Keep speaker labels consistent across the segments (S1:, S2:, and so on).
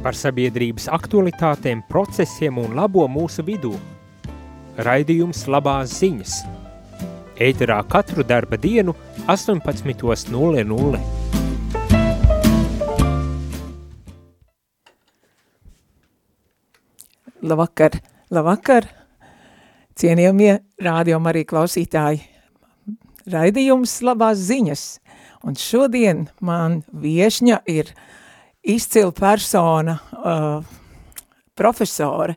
S1: par sabiedrības aktualitātēm, procesiem un labo mūsu vidū. Raidījums labās ziņas. Ēterā katru darba dienu 18.00.
S2: Labvakar, labvakar, cienījamie rādījumi arī klausītāji. Raidījums labās ziņas, un šodien man viešņa ir izcila persona, uh, profesore,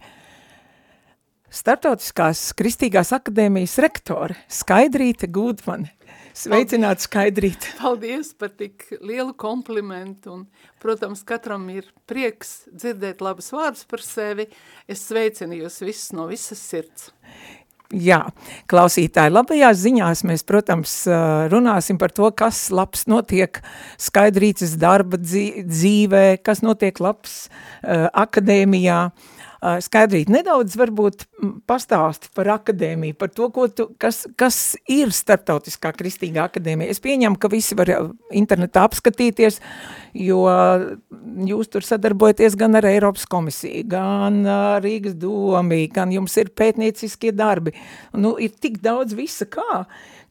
S2: Startautiskās kristīgās akadēmijas rektore Skaidrīte Gudmane. Sveicināt, Skaidrīt!
S3: Paldies par tik lielu komplimentu, un, protams, katram ir prieks dzirdēt labas vārdus par sevi. Es sveicinu jūs visus no visas sirds.
S2: Jā, klausītāji, labajās ziņās mēs, protams, runāsim par to, kas labs notiek Skaidrītes darba dzīvē, kas notiek labs akadēmijā, uh, Skaidrīt, nedaudz varbūt pastāsti par akadēmiju, par to, ko tu, kas, kas ir starptautiskā kristīgā akadēmija. Es pieņemu, ka visi var internetā apskatīties, jo jūs tur sadarbojaties gan ar Eiropas komisiju, gan Rīgas domi, gan jums ir pētnieciskie darbi. Nu, ir tik daudz visa kā,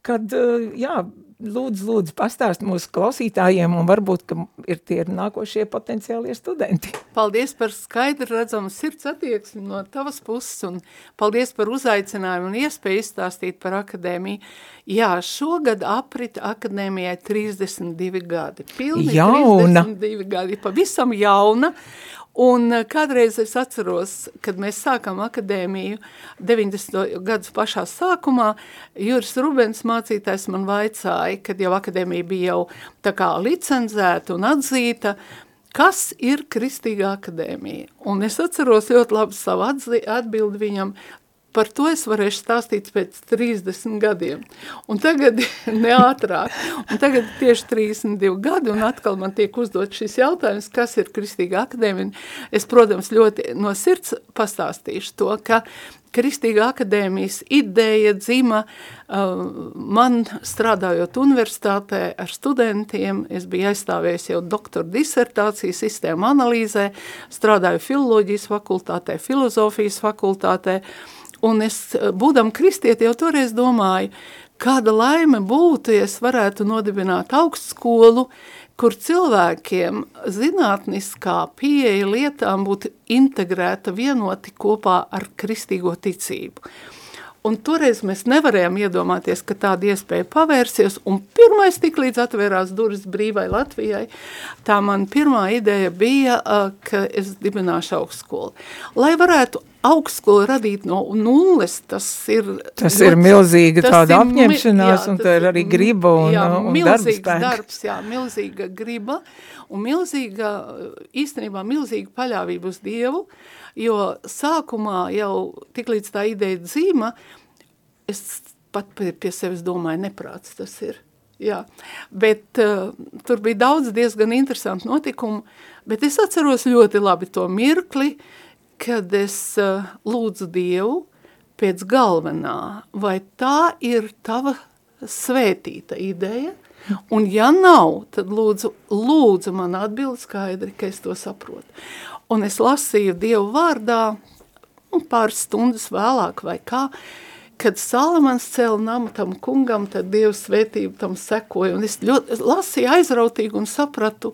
S2: kad, jā, lūdzu, lūdzu, pastāst mūsu klausītājiem, un varbūt, ka ir tie nākošie potenciālie studenti.
S3: Paldies par skaidru redzamu sirds attieksmi no tavas puses, un paldies par uzaicinājumu un iespēju izstāstīt par akadēmiju. Jā, šogad aprit akadēmijai 32 gadi. Pilni jauna. 32 gadi, pavisam jauna, Un eh, kādreiz es atceros, kad mēs sākām akadēmiju 90. gadus pašā sākumā, Juris Rubens mācītājs man vaicāja, kad jau akadēmija bija jau tā kā licenzēta un atzīta, kas ir Kristīga akadēmija. Un es atceros ļoti labi savu atbildi viņam, Par to es varēšu stāstīt pēc 30 gadiem. Un tagad neātrāk. Un tagad tieši 32 gadi un atkal man tiek uzdot šis jautājums, kas ir Kristīga akadēmija. Es, protams, ļoti no sirds pastāstīšu to, ka Kristīga akadēmijas ideja dzima uh, man strādājot universitātē ar studentiem. Es biju aizstāvējis jau doktora disertāciju sistēmu analīzē, strādāju filoloģijas fakultātē, filozofijas fakultātē, uh, Un es, eh, būdam kristieti, jau toreiz domāju, kāda laime būtu, ja es varētu nodibināt augstskolu, kur cilvēkiem zinātniskā pieeja lietām būtu integrēta vienoti kopā ar kristīgo ticību. Un toreiz mēs nevarējām iedomāties, ka tāda iespēja pavērsies, un pirmais tik līdz atvērās durvis brīvai Latvijai, tā man pirmā ideja bija, ka es dibināšu augstskolu. Lai varētu augstskolu radīt no nulles, tas ir...
S2: Tas ļoti, ir milzīga tāda apņemšanās, jā, un tā ir arī griba un, jā, un
S3: milzīgs darbs, darbs. Jā, milzīga griba un milzīga, īstenībā milzīga paļāvība uz Dievu, jo sākumā jau tik līdz tā ideja dzīma, es pat pie, pie sevis domāju, neprāts tas ir. Jā, bet uh, tur bija daudz diezgan interesantu notikumu, bet es atceros ļoti labi to mirkli, uh, kad es uh, lūdzu Dievu pēc galvenā, vai tā ir tava svētīta ideja, un ja nav, tad lūdzu, lūdzu man atbild skaidri, ka es to saprotu. Un es lasīju Dievu vārdā, un pāris stundas vēlāk vai kā, kad Salamans cēla namu tam kungam, tad Dieva svētība tam sekoja, un es ļoti lasīju aizrautīgi un sapratu,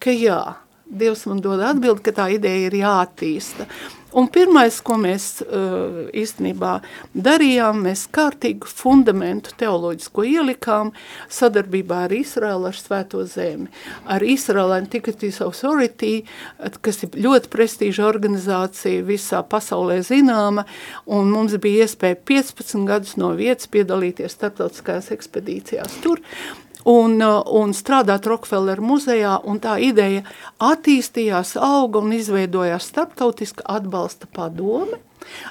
S3: ka jā, Dievs man dod atbildi, ka tā ideja ir jāattīsta. Un pirmais, ko mēs uh, īstenībā darījām, mēs kārtīgu fundamentu teoloģisko ielikām sadarbībā ar Izraelu, ar Svēto zemi. Ar Izraelu Antiquities Authority, kas ir ļoti prestīža organizācija visā pasaulē zināma, un mums bija iespēja 15 gadus no vietas piedalīties starptautiskajās ekspedīcijās tur un, uh, un strādāt Rockefeller muzejā, un tā ideja attīstījās, auga un izveidojās starptautiska atbalsta padome,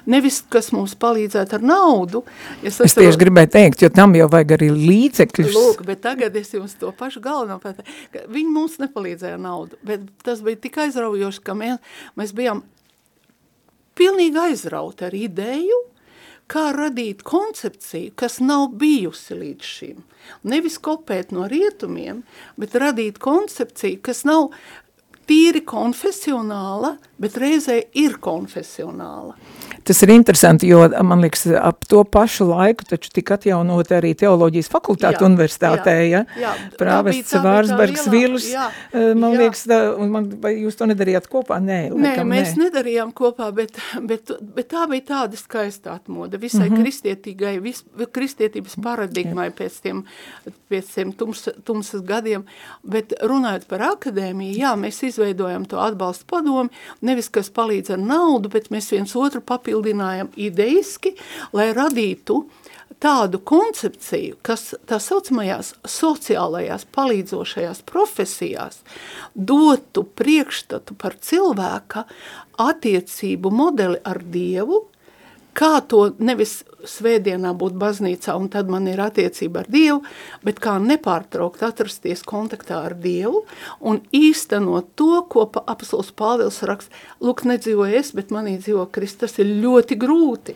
S3: Nevis, kas mums palīdzētu ar naudu.
S2: Es, es tieši gribēju teikt, jo tam jau vajag arī līdzekļus.
S3: Lūk, bet tagad es jums to pašu galveno pateicu. Viņi mums nepalīdzēja naudu, bet tas bija tik aizraujoši, ka mēs, mēs bijām pilnīgi aizrauti ar ideju, kā radīt koncepciju, kas nav bijusi līdz šim. Nevis kopēt no rietumiem, bet radīt koncepciju, kas nav tīri konfesionāla, bet reizē ir konfesionāla.
S2: Tas ir interesanti, jo man liekas, ap to pašu laiku taču tika atjaunot arī teoloģijas fakultāte
S3: Jā,
S2: universitātē, ja?
S3: jā.
S2: Prāvests
S3: bija tā-
S2: Vārsbergs Vils,
S3: jā,
S2: eh, man
S3: jā.
S2: liekas, tā, un man, vai jūs to nedarījāt kopā? Nē,
S3: Nē,
S2: laikam,
S3: mēs
S2: nē.
S3: nedarījām kopā, bet, bet, bet tā bija tāda skaista atmoda visai mm. -hmm. kristietīgai, vis, kristietības paradigmai pēc tiem, pēc tiem tums, tumsas gadiem. Bet runājot par akadēmiju, jā, mēs izveidojam to atbalstu padomi, nevis kas palīdz ar naudu, bet mēs viens otru papildinājam ideiski, lai radītu tādu koncepciju, kas tā saucamajās sociālajās palīdzošajās profesijās dotu priekšstatu par cilvēka attiecību modeli ar Dievu, kā to nevis svētdienā būt baznīcā un tad man ir attiecība ar Dievu, bet kā nepārtraukt atrasties kontaktā ar Dievu un īstenot to, ko pa apostols Pāvils raksta, lūk, nedzīvoju es, bet manī dzīvo Kristus, tas ir ļoti grūti.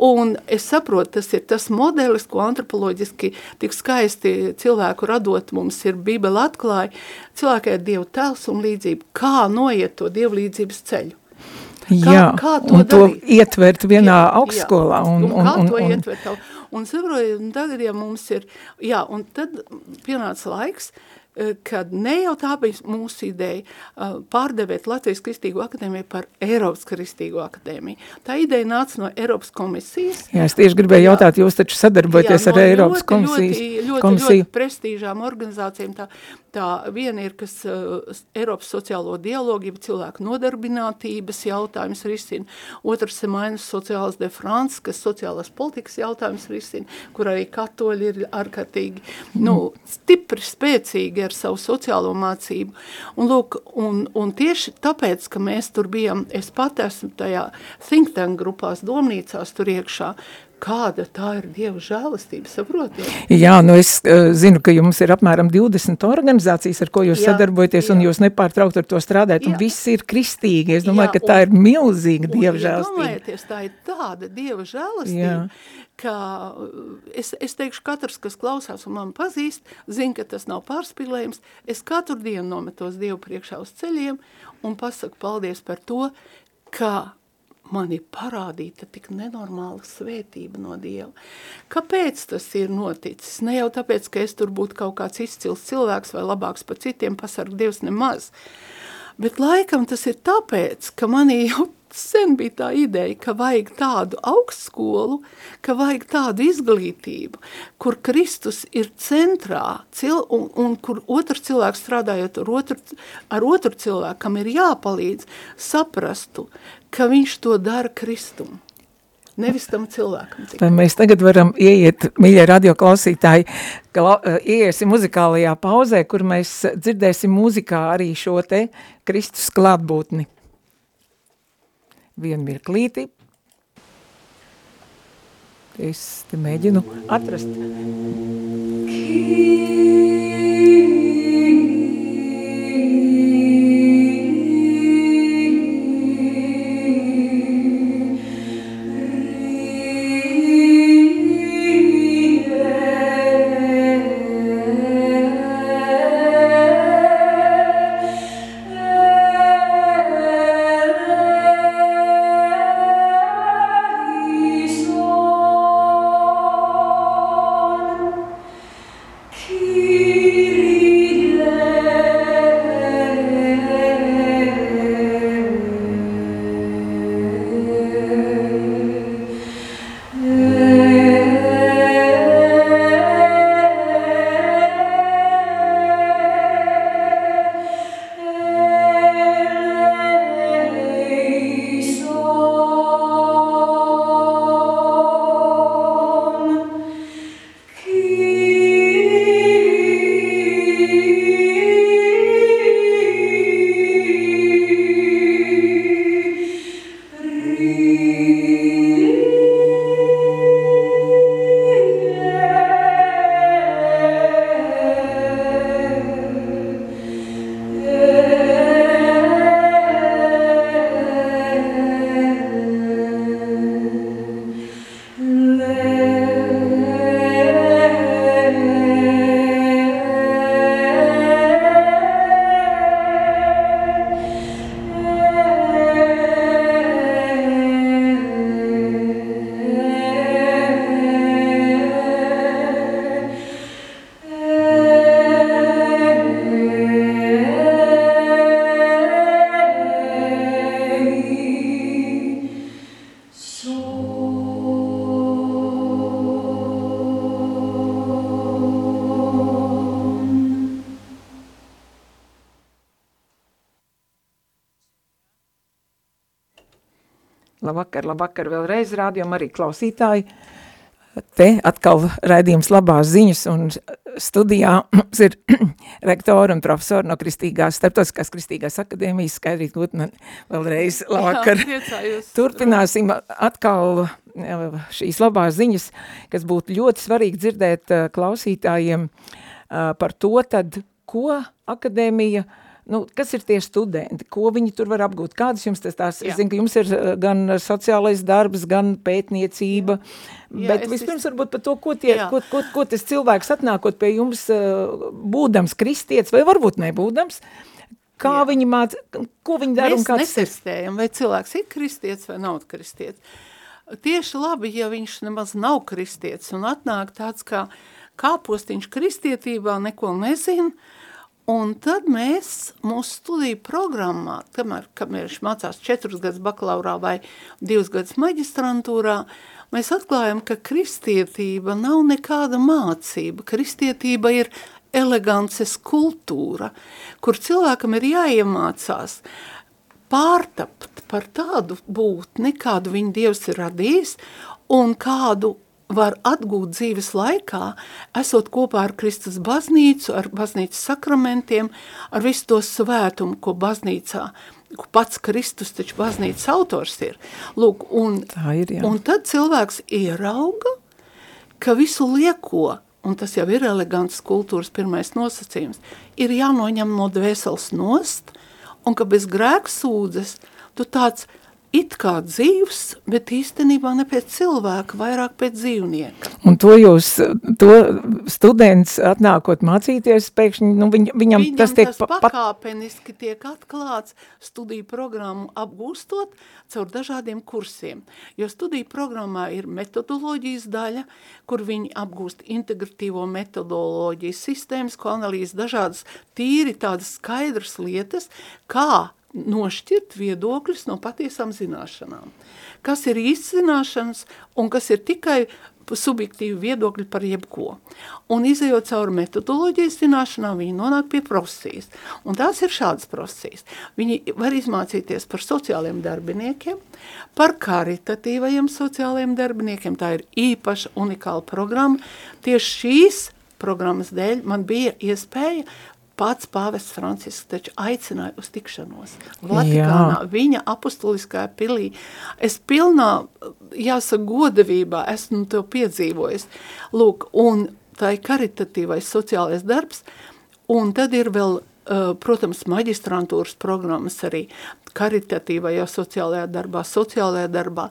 S3: Un es saprotu, tas ir tas modelis, ko antropoloģiski tik skaisti cilvēku radot mums ir Bībele atklāja, cilvēkai ir Dieva tēls un līdzība, kā noiet to Dieva līdzības ceļu. Kā-
S2: jā,
S3: kā to
S2: un to
S3: darīt?
S2: ietvert vienā
S3: Jā,
S2: augstskolā.
S3: jā.
S2: Un,
S3: un,
S2: un,
S3: kā
S2: un,
S3: to
S2: un,
S3: ietvert? tev? Un saproju, un tagad, ja mums ir, jā, un tad pienāca laiks, eh, kad ne jau tā bija mūsu ideja eh, pārdevēt Latvijas Kristīgo akadēmiju par Eiropas Kristīgo akadēmiju. Tā ideja nāca no Eiropas komisijas.
S2: jā, es tieši gribēju
S3: Jā.
S2: jautāt, jūs taču sadarbojaties
S3: Jā,
S2: ar
S3: no
S2: Eiropas
S3: ļoti,
S2: komisijas,
S3: ļoti, ļoti,
S2: komisiju.
S3: ļoti prestīžām organizācijām. Tā, tā viena ir, kas uh, Eiropas sociālo dialogu, jeb cilvēku nodarbinātības jautājums risina. Otrs ir Mainas sociālas de France, kas sociālās politikas jautājums risina, kur arī katoļi ir ārkārtīgi nu, stipri, spēcīgi ar savu sociālo mācību. Un, lūk, un, un tieši tāpēc, ka mēs tur bijām, es pat esmu tajā think tank grupās, domnīcās tur iekšā, kāda tā ir Dieva žēlastība, saprotiet?
S2: Jā, nu es uh, zinu, ka jums ir apmēram 20 organizācijas, ar ko jūs
S3: Jā,
S2: sadarbojaties, un
S3: jā.
S2: jūs nepārtraukt ar to strādājat, un viss ir kristīgi. Es domāju,
S3: Jā,
S2: ka tā
S3: un-
S2: ir milzīga
S3: Un
S2: dieva žēlstība.
S3: iedomājieties, tā ir tāda Dieva žēlastība,
S2: Jā.
S3: ka uh, es, es teikšu, katrs, kas klausās un man pazīst, zina, ka tas nav pārspīlējums. Es katru dienu nometos Dievu priekšā uz ceļiem un pasaku paldies par to, ka man ir parādīta tik nenormāla svētība no Dieva. Kāpēc tas ir noticis? Ne jau tāpēc, ka es tur būtu kaut kāds izcils cilvēks vai labāks par citiem, pasarg Dievs nemaz. Bet laikam tas ir tāpēc, ka manī jau sen bija tā ideja, ka vajag tādu augstskolu, ka vajag tādu izglītību, kur Kristus ir centrā cil, un, un kur otrs cilvēks strādājot ar otru, ar otru cilvēku, kam ir jāpalīdz, saprastu, ka viņš to dara Kristum. Nevis tam cilvēkam. tikai.
S2: Vai mēs tagad varam ieiet, mīļie radioklausītāji, kla, uh, ieiesim muzikālajā pauzē, kur mēs dzirdēsim mūzikā arī šo te Kristus klātbūtni. Vienu mirklīti. Es te mēģinu atrast.
S4: Kyrie
S2: Labvakar, labvakar vēlreiz rādījum arī klausītāji. Te atkal raidījums labās ziņas un studijā mums ir rektori un profesori no Kristīgās, Starptautiskās Kristīgās akadēmijas, skaidrīt Gutman, vēlreiz labvakar.
S3: Jā,
S2: Turpināsim atkal šīs labās ziņas, kas būtu ļoti svarīgi dzirdēt klausītājiem par to tad, ko akadēmija uh, nu, kas ir tie studenti, ko viņi tur var apgūt, kādas jums tas tās, Jā. es zinu, ka jums ir eh, gan sociālais darbs, gan pētniecība, Jā, bet vispirms varbūt par to, ko, tie, ko, ko, ko tas cilvēks atnākot pie jums, eh, būdams kristietis, vai varbūt nebūdams, kā Jā. viņi māc, ko viņi dara
S3: Mēs
S2: un kāds
S3: netestējam, vai cilvēks ir kristietis vai nav kristietis. Tieši labi, ja viņš nemaz nav kristietis un atnāk tāds kā kāpostiņš kristietībā, neko nezina, Un tad mēs mūsu studiju programmā, kamēr, kamēr viņš mācās četrus gadus bakalaurā vai divus gadus maģistrantūrā, mēs atklājam, ka kristietība nav nekāda mācība. Kristietība ir elegances kultūra, kur cilvēkam ir jāiemācās pārtapt par tādu būtni, kādu viņa Dievs ir radījis, un kādu var atgūt dzīves laikā, esot kopā ar Kristus baznīcu, ar baznīcas sakramentiem, ar visu to svētumu, ko baznīcā, ko pats Kristus taču baznīcas autors ir. Lūk, un,
S2: Tā ir, jā.
S3: un tad cilvēks ierauga, ka visu lieko, un tas jau ir elegants kultūras pirmais nosacījums, ir jānoņem no dvēseles nost, un ka bez grēksūdzes tu tāds – it kā dzīvs, bet īstenībā ne pēc cilvēka, vairāk pēc dzīvnieka.
S2: Un to jūs, to students atnākot mācīties, pēkšņi, nu viņ, viņam,
S3: viņam
S2: tas tiek...
S3: tas pakāpeniski tiek atklāts studiju programmu apgūstot caur dažādiem kursiem, jo studiju programmā ir metodoloģijas daļa, kur viņi apgūst integratīvo metodoloģiju, sistēmas, ko analīzes dažādas tīri tādas skaidras lietas, kā nošķirt viedokļus no patiesām zināšanām. Kas ir īsts zināšanas un kas ir tikai subjektīvi viedokļi par jebko. Un izējot cauri metodoloģijas zināšanām, viņi nonāk pie profesijas. Un tās ir šādas profesijas. Viņi var izmācīties par sociāliem darbiniekiem, par karitatīvajiem sociālajiem darbiniekiem. Tā ir īpaša unikāla programma. Tieši šīs programmas dēļ man bija iespēja pats pāvests Francisks taču aicināja uz tikšanos Vatikānā, Jā. viņa apustuliskajā pilī. Es pilnā, jāsaka, godavībā esmu to piedzīvojis. Lūk, un tā ir karitatīvais sociālais darbs, un tad ir vēl, protams, maģistrantūras programmas arī karitatīvajā sociālajā darbā, sociālajā darbā,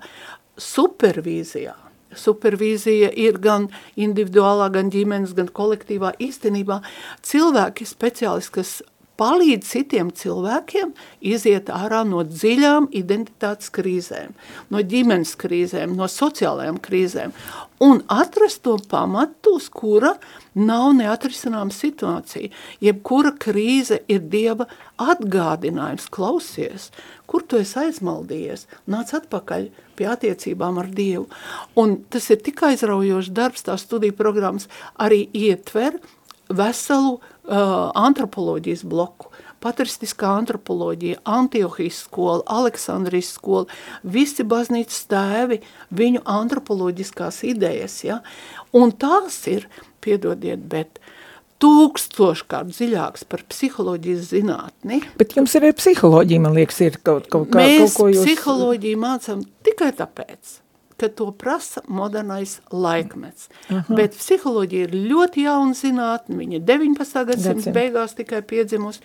S3: supervīzijā supervīzija ir gan individuālā, gan ģimenes, gan kolektīvā. Īstenībā cilvēki speciālisti, kas palīdz citiem cilvēkiem iziet ārā no dziļām identitātes krīzēm, no ģimenes krīzēm, no sociālajām krīzēm un atrast to pamatu, uz kura nav neatrisināma situācija. Jebkura krīze ir Dieva atgādinājums, klausies, kur tu esi aizmaldījies, nāc atpakaļ pie attiecībām ar Dievu. Un tas ir tik aizraujošs darbs, tā studiju programmas arī ietver veselu uh, antropoloģijas bloku, patristiskā antropoloģija, Antiohijas skola, Aleksandrijas skola, visi baznīcas tēvi, viņu antropoloģiskās idejas, ja? un tās ir, piedodiet, bet tūkstoškārt dziļāks par psiholoģijas zinātni.
S2: Bet jums ir psiholoģija, man liekas, ir kaut, kaut,
S3: kā,
S2: Mēs kaut
S3: ko jūs... Psiholoģiju mācām tikai tāpēc, ka to prasa modernais laikmets. Aha. Bet psiholoģija ir ļoti jauna zinātne, viņa 19. gadsimta beigās tikai piedzimusi,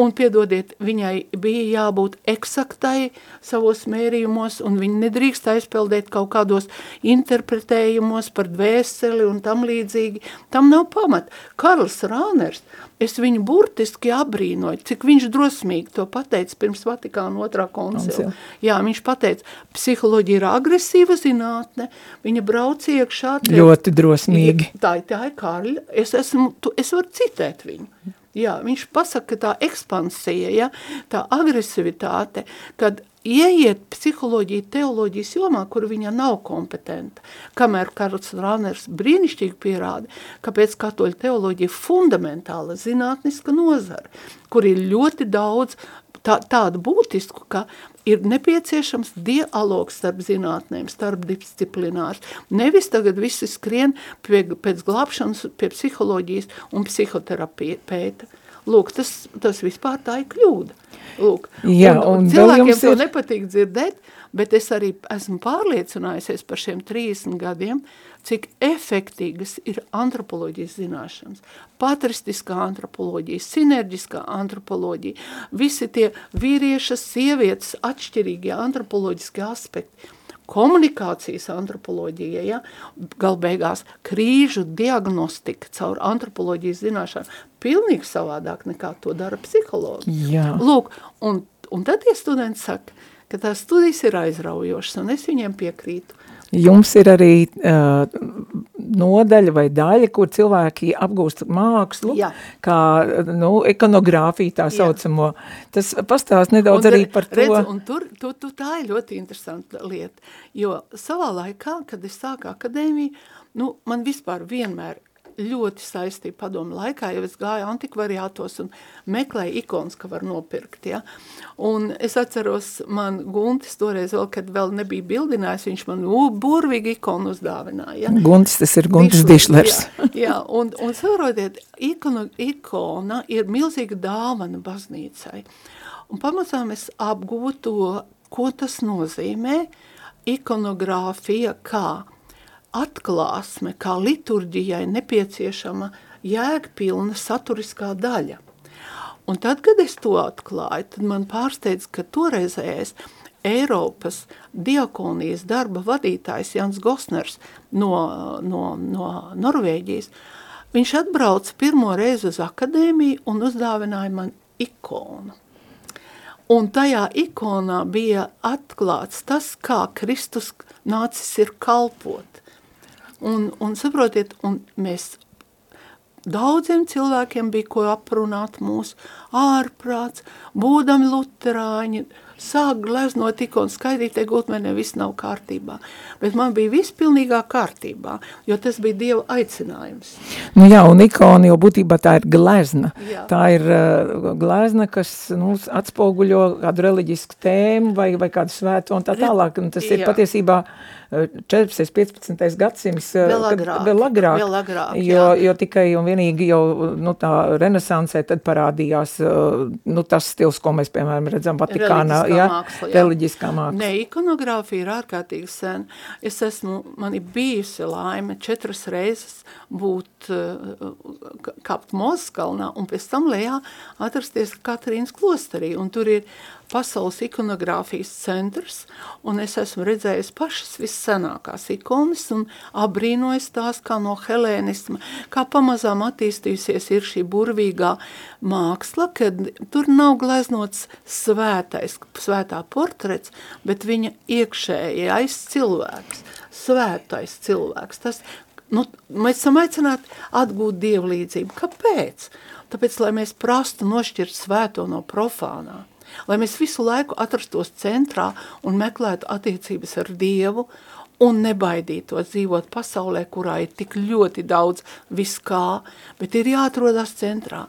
S3: un, piedodiet, viņai bija jābūt eksaktai savos mērījumos, un viņa nedrīkst aizpeldēt kaut kādos interpretējumos par dvēseli un tam līdzīgi. Tam nav pamat. Karls Rāners, Es viņu burtiski abrīnoju, cik viņš drosmīgi to pateica pirms Vatikāna otrā koncila. Jā, viņš pateica, psiholoģija ir agresīva zinātne, viņa brauc iekšā.
S2: Te, Ļoti drosmīgi.
S3: Tā, tā ir Karļa, es, esmu, tu, es varu citēt viņu. Jā, viņš pasaka, ka tā ekspansija, ja, tā agresivitāte, kad ieiet psiholoģija, teoloģijas jomā, kur viņa nav kompetenta. Kamēr Karls Rāners brīnišķīgi pierāda, kāpēc katoļu teoloģija ir fundamentāla zinātniska nozara, kur ir ļoti daudz tā, tādu būtisku, ka ir nepieciešams dialogs starp zinātnēm, starp disciplinārs. Nevis tagad visi skrien pie, pēc glābšanas, pie psiholoģijas un psihoterapija pēta. Lūk, tas, tas vispār tā ir kļūda. Lūk,
S2: Jā, un,
S3: un, cilvēkiem
S2: ir...
S3: to nepatīk dzirdēt, bet es arī esmu pārliecinājusies par šiem 30 gadiem, cik efektīgas ir antropoloģijas zināšanas, patristiskā antropoloģija, sinerģiskā antropoloģija, visi tie vīrieša, sievietes atšķirīgie antropoloģiskie aspekti, komunikācijas antropoloģija, ja, galbeigās krīžu diagnostika caur antropoloģijas zināšanu, pilnīgi savādāk nekā to dara psihologi.
S2: Jā.
S3: Lūk, un, un tad tie studenti saka, ka tās studijas ir aizraujošas, un es viņiem piekrītu.
S2: Jums ir arī uh, nodaļa vai daļa, kur cilvēki apgūst mākslu,
S3: Jā.
S2: kā nu, ikonogrāfiju tā saucamo. Jā. Tas pastāst nedaudz
S3: un,
S2: arī par to.
S3: Redz, un tur, tu, tu, tā ir ļoti interesanta lieta, jo savā laikā, kad es sāku akadēmiju, nu, man vispār vienmēr ļoti saistība padomu laikā, jau es gāju antikvariātos un meklēju ikonas, ka var nopirkt, ja. Un es atceros, man Guntis toreiz vēl, kad vēl nebija bildinājis, viņš man u, burvīgi ikonu uzdāvināja. Ja.
S2: Guntis, tas ir Guntis Dišlers.
S3: Jā, jā, un, un saprotiet, ikona, ikona ir milzīga dāvana baznīcai. Un pamazām es apguvu to, ko tas nozīmē, ikonogrāfija kā atklāsme, kā liturģijai nepieciešama jēgpilna saturiskā daļa. Un tad, kad es to atklāju, tad man pārsteidz, ka toreizējais Eiropas diakonijas darba vadītājs Jans Gosners no, no, no Norvēģijas, viņš atbrauca pirmo reizi uz akadēmiju un uzdāvināja man ikonu. Un tajā ikonā bija atklāts tas, kā Kristus nācis ir kalpot. Un, un saprotiet, un mēs daudziem cilvēkiem bija ko aprunāt mūsu ārprāts, būdami luterāņi, sāk gleznot ikonu skaidrīt, te gultmenē viss nav kārtībā. Bet man bija viss pilnīgā kārtībā, jo tas bija Dieva aicinājums.
S2: Nu jā, un ikona jau būtībā tā ir glezna.
S3: Jā.
S2: Tā ir uh, glezna, kas nu, atspoguļo kādu reliģisku tēmu vai, vai kādu svēto un tā tālāk. Un tas ir
S3: Jā.
S2: patiesībā 14. 15. gadsimts, uh,
S3: Vēl
S2: kad-
S3: agrāk,
S2: vēl agrāk,
S3: vēl agrāk,
S2: jo,
S3: jā.
S2: jo tikai un vienīgi jau nu, tā renesansē tad parādījās uh, nu, tas stils, ko mēs, piemēram, redzam Vatikānā, jā,
S3: māksla, jā.
S2: reliģiskā māksla.
S3: Nē, ikonogrāfija ir ārkārtīgi sen. Es esmu, man ir bijusi laime četras reizes būt, uh, kāpt Mozeskalnā un pēc tam lejā atrasties Katrīnas klosterī. Un tur ir pasaules ikonogrāfijas centrs, un es esmu redzējis pašas vissenākās ikonas un abrīnojis tās kā no helēnisma, kā pamazām attīstījusies ir šī burvīgā māksla, kad tur nav gleznots svētais, svētā portrets, bet viņa iekšējais cilvēks, svētais cilvēks. Tas, nu, mēs esam aicināti atgūt dievlīdzību. Kāpēc? Tāpēc, lai mēs prastu nošķirt svēto no profānā, lai mēs visu laiku atrastos centrā un meklētu attiecības ar Dievu un nebaidītos dzīvot pasaulē, kurā ir tik ļoti daudz viskā, bet ir jāatrodas centrā.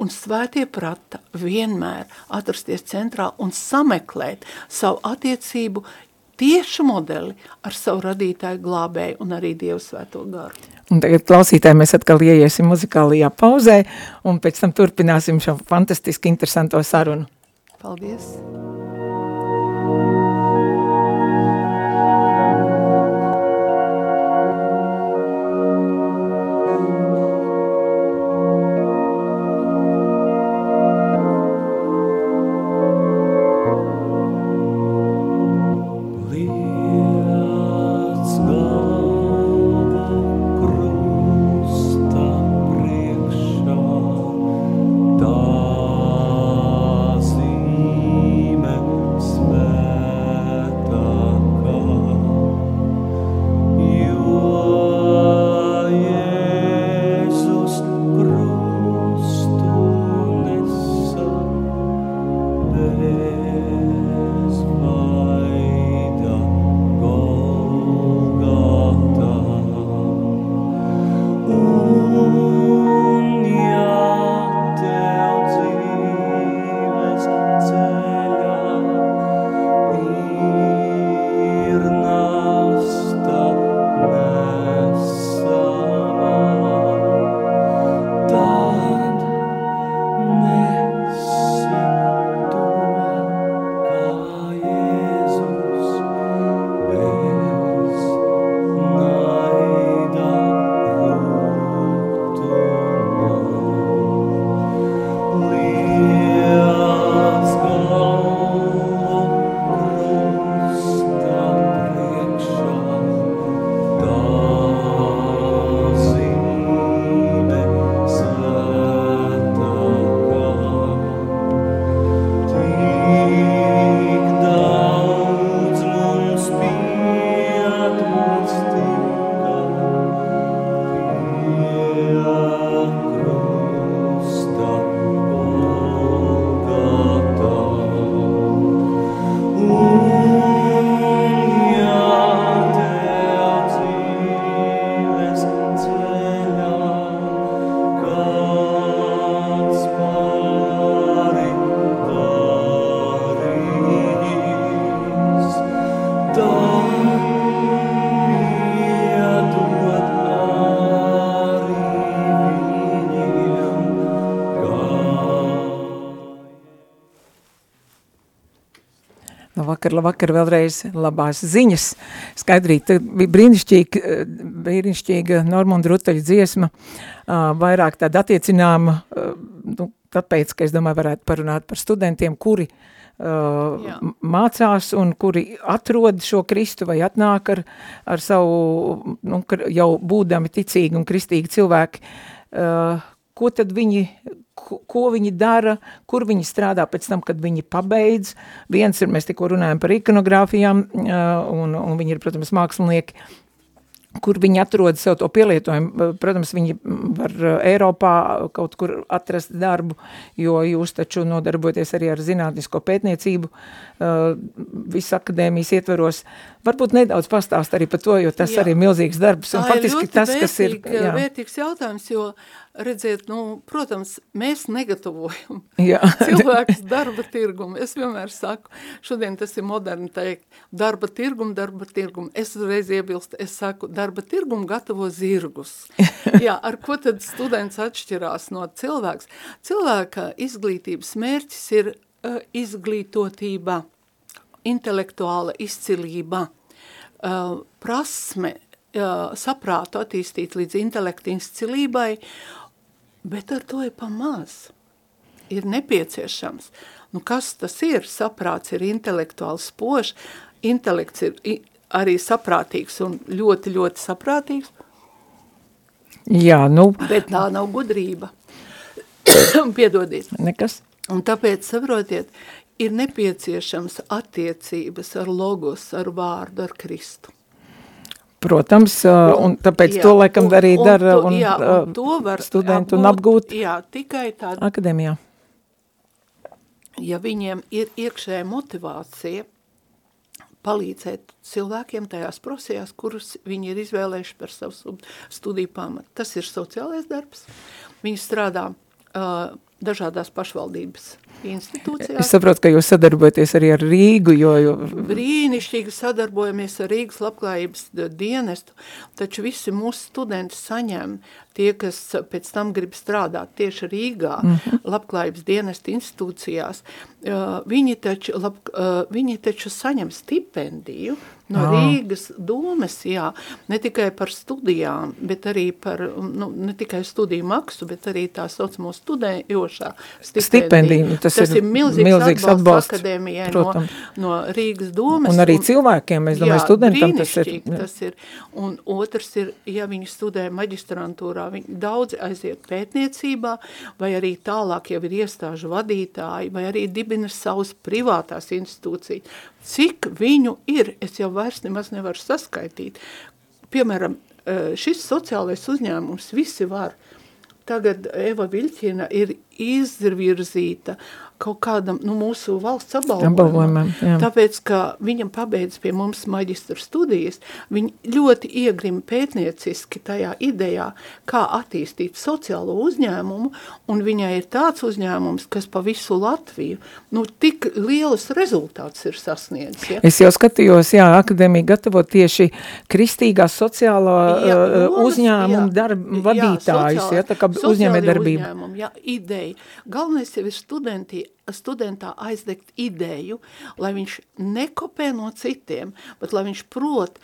S3: Un svētie prata vienmēr atrasties centrā un sameklēt savu attiecību tiešu modeli ar savu radītāju glābēju un arī Dievu svēto garu.
S2: Un tagad klausītāji mēs atkal ieiesim muzikālajā pauzē, un pēc tam turpināsim šo fantastiski interesanto sarunu.
S3: Paldies!
S4: Liec
S2: Labvakar, labvakar, vēlreiz labās ziņas. Skaidrīt, bija brīnišķīga, brīnišķīga Normunda Ruteļa dziesma, vairāk tāda attiecināma, nu, tāpēc, ka es domāju, varētu parunāt par studentiem, kuri uh, mācās un kuri atrod šo Kristu vai atnāk ar, ar savu, nu, jau būdami ticīgi un kristīgi cilvēki, ko tad viņi, ko, viņi dara, kur viņi strādā pēc tam, kad viņi pabeidz. Viens ir, mēs tikko runājam par ikonogrāfijām, un, un viņi ir, protams, mākslinieki, kur viņi atrod sev to pielietojumu. Protams, viņi var Eiropā kaut kur atrast darbu, jo jūs taču nodarbojaties arī ar zinātnisko pētniecību visas akadēmijas ietveros. Varbūt nedaudz pastāst arī par to, jo tas jā. arī milzīgs darbs.
S3: Tā
S2: un faktiski
S3: ir
S2: tas,
S3: vērtīga,
S2: kas ir... Jā.
S3: vērtīgs jautājums, jo redziet, nu, protams, mēs negatavojam
S2: Jā.
S3: cilvēkus darba tirgumu. Es vienmēr saku, šodien tas ir moderni teikt, darba tirgumu, darba tirgumu. Es uzreiz iebilstu, es saku, darba tirgumu gatavo zirgus. Jā, ar ko tad students atšķirās no cilvēks? Cilvēka izglītības mērķis ir uh, izglītotība, intelektuāla izcilība, uh, prasme, uh, saprātu attīstīt līdz intelekta izcilībai, bet ar to ir pamaz. Ir nepieciešams. Nu, kas tas ir? Saprāts ir intelektuāls spožs, intelekts ir arī saprātīgs un ļoti, ļoti saprātīgs.
S2: Jā, nu.
S3: Bet tā nav gudrība. Piedodiet.
S2: Nekas.
S3: Un tāpēc, saprotiet, ir nepieciešams attiecības ar logos, ar vārdu, ar Kristu.
S2: Protams, un tāpēc jā, to laikam un, arī dara un,
S3: un, jā, un to var
S2: studenti
S3: apgūt,
S2: un apgūt
S3: jā, tikai tāda,
S2: akadēmijā.
S3: Ja viņiem ir iekšēja motivācija palīdzēt cilvēkiem tajās profesijās, kuras viņi ir izvēlējuši par savu studiju pamatu. Tas ir sociālais darbs. Viņi strādā uh, dažādās pašvaldības institūcijās.
S2: Es saprotu, ka jūs sadarbojaties arī ar Rīgu, jo... jo...
S3: Brīnišķīgi sadarbojamies ar Rīgas labklājības dienestu, taču visi mūsu studenti saņem tie, kas pēc tam grib strādāt tieši Rīgā, mm -hmm. labklājības dienesta institūcijās, viņi taču, lab, viņi taču saņem stipendiju no ah. Rīgas domes, jā, ne tikai par studijām, bet arī par, nu, ne tikai studiju maksu, bet arī tā saucamo studējošā stipendija. Stipendija,
S2: tas,
S3: tas ir, ir milzīgs,
S2: milzīgs atbalsts, atbalsts
S3: akadēmijai no, no Rīgas domes.
S2: Un arī un, cilvēkiem, es domāju,
S3: jā,
S2: studentam tas ir.
S3: Jā, tas ir. Un otrs ir, ja viņi studē maģistrantūrā, viņi daudzi aiziet pētniecībā, vai arī tālāk jau ir iestāžu vadītāji, vai arī dibina savas privātās institūcijas. Cik viņu ir, es jau vairs nemaz nevaru saskaitīt. Piemēram, eh, šis sociālais uzņēmums visi var. Tagad Eva Viļķina ir izvirzīta kaut kādam nu, mūsu valsts apbalvojumam. tāpēc, ka viņam pabeidz pie mums maģistra studijas, viņi ļoti iegrim pētnieciski tajā idejā, kā attīstīt sociālo uzņēmumu, un viņai ir tāds uzņēmums, kas pa visu Latviju, nu, tik lielus rezultātus ir sasniedzis. Ja?
S2: Es jau skatījos, jā, akadēmija gatavo tieši kristīgā sociālo jā, uh, uzņēmumu darba vadītājus, jā, sociāla, ja, tā kā uzņēmē darbība.
S3: Jā, ideja. Galvenais jau ir studenti studentā aizdegt ideju, lai viņš nekopē no citiem, bet lai viņš prot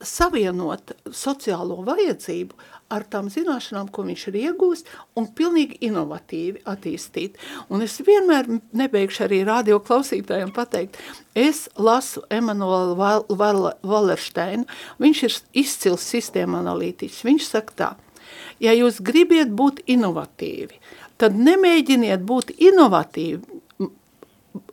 S3: savienot sociālo vajadzību ar tām zināšanām, ko viņš ir iegūst, un pilnīgi inovatīvi attīstīt. Un es vienmēr nebeigšu arī radio klausītājiem pateikt, es lasu Emanuelu Wallersteinu, viņš ir izcils sistēma analītiķis, viņš saka tā, ja jūs gribiet būt inovatīvi, tad nemēģiniet būt inovatīvi,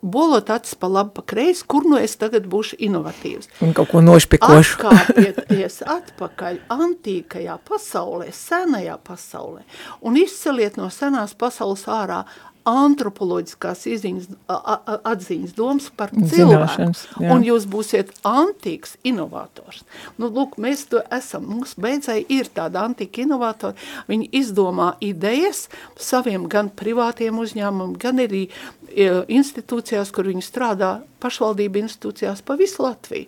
S3: bolot acis pa labi, pa kreisi, kur nu es tagad būšu inovatīvs.
S2: Un kaut ko nošpikošu.
S3: Atkāpieties atpakaļ antīkajā pasaulē, senajā pasaulē, un izceliet no senās pasaules ārā antropoloģiskās izziņas, atziņas domas par cilvēku, un jūs būsiet antīks inovators. Nu, lūk, mēs to esam, mūsu beidzēji ir tāda antīka inovatori, viņi izdomā idejas saviem gan privātiem uzņēmumiem, gan arī institūcijās, kur viņi strādā, pašvaldību institūcijās pa visu Latviju.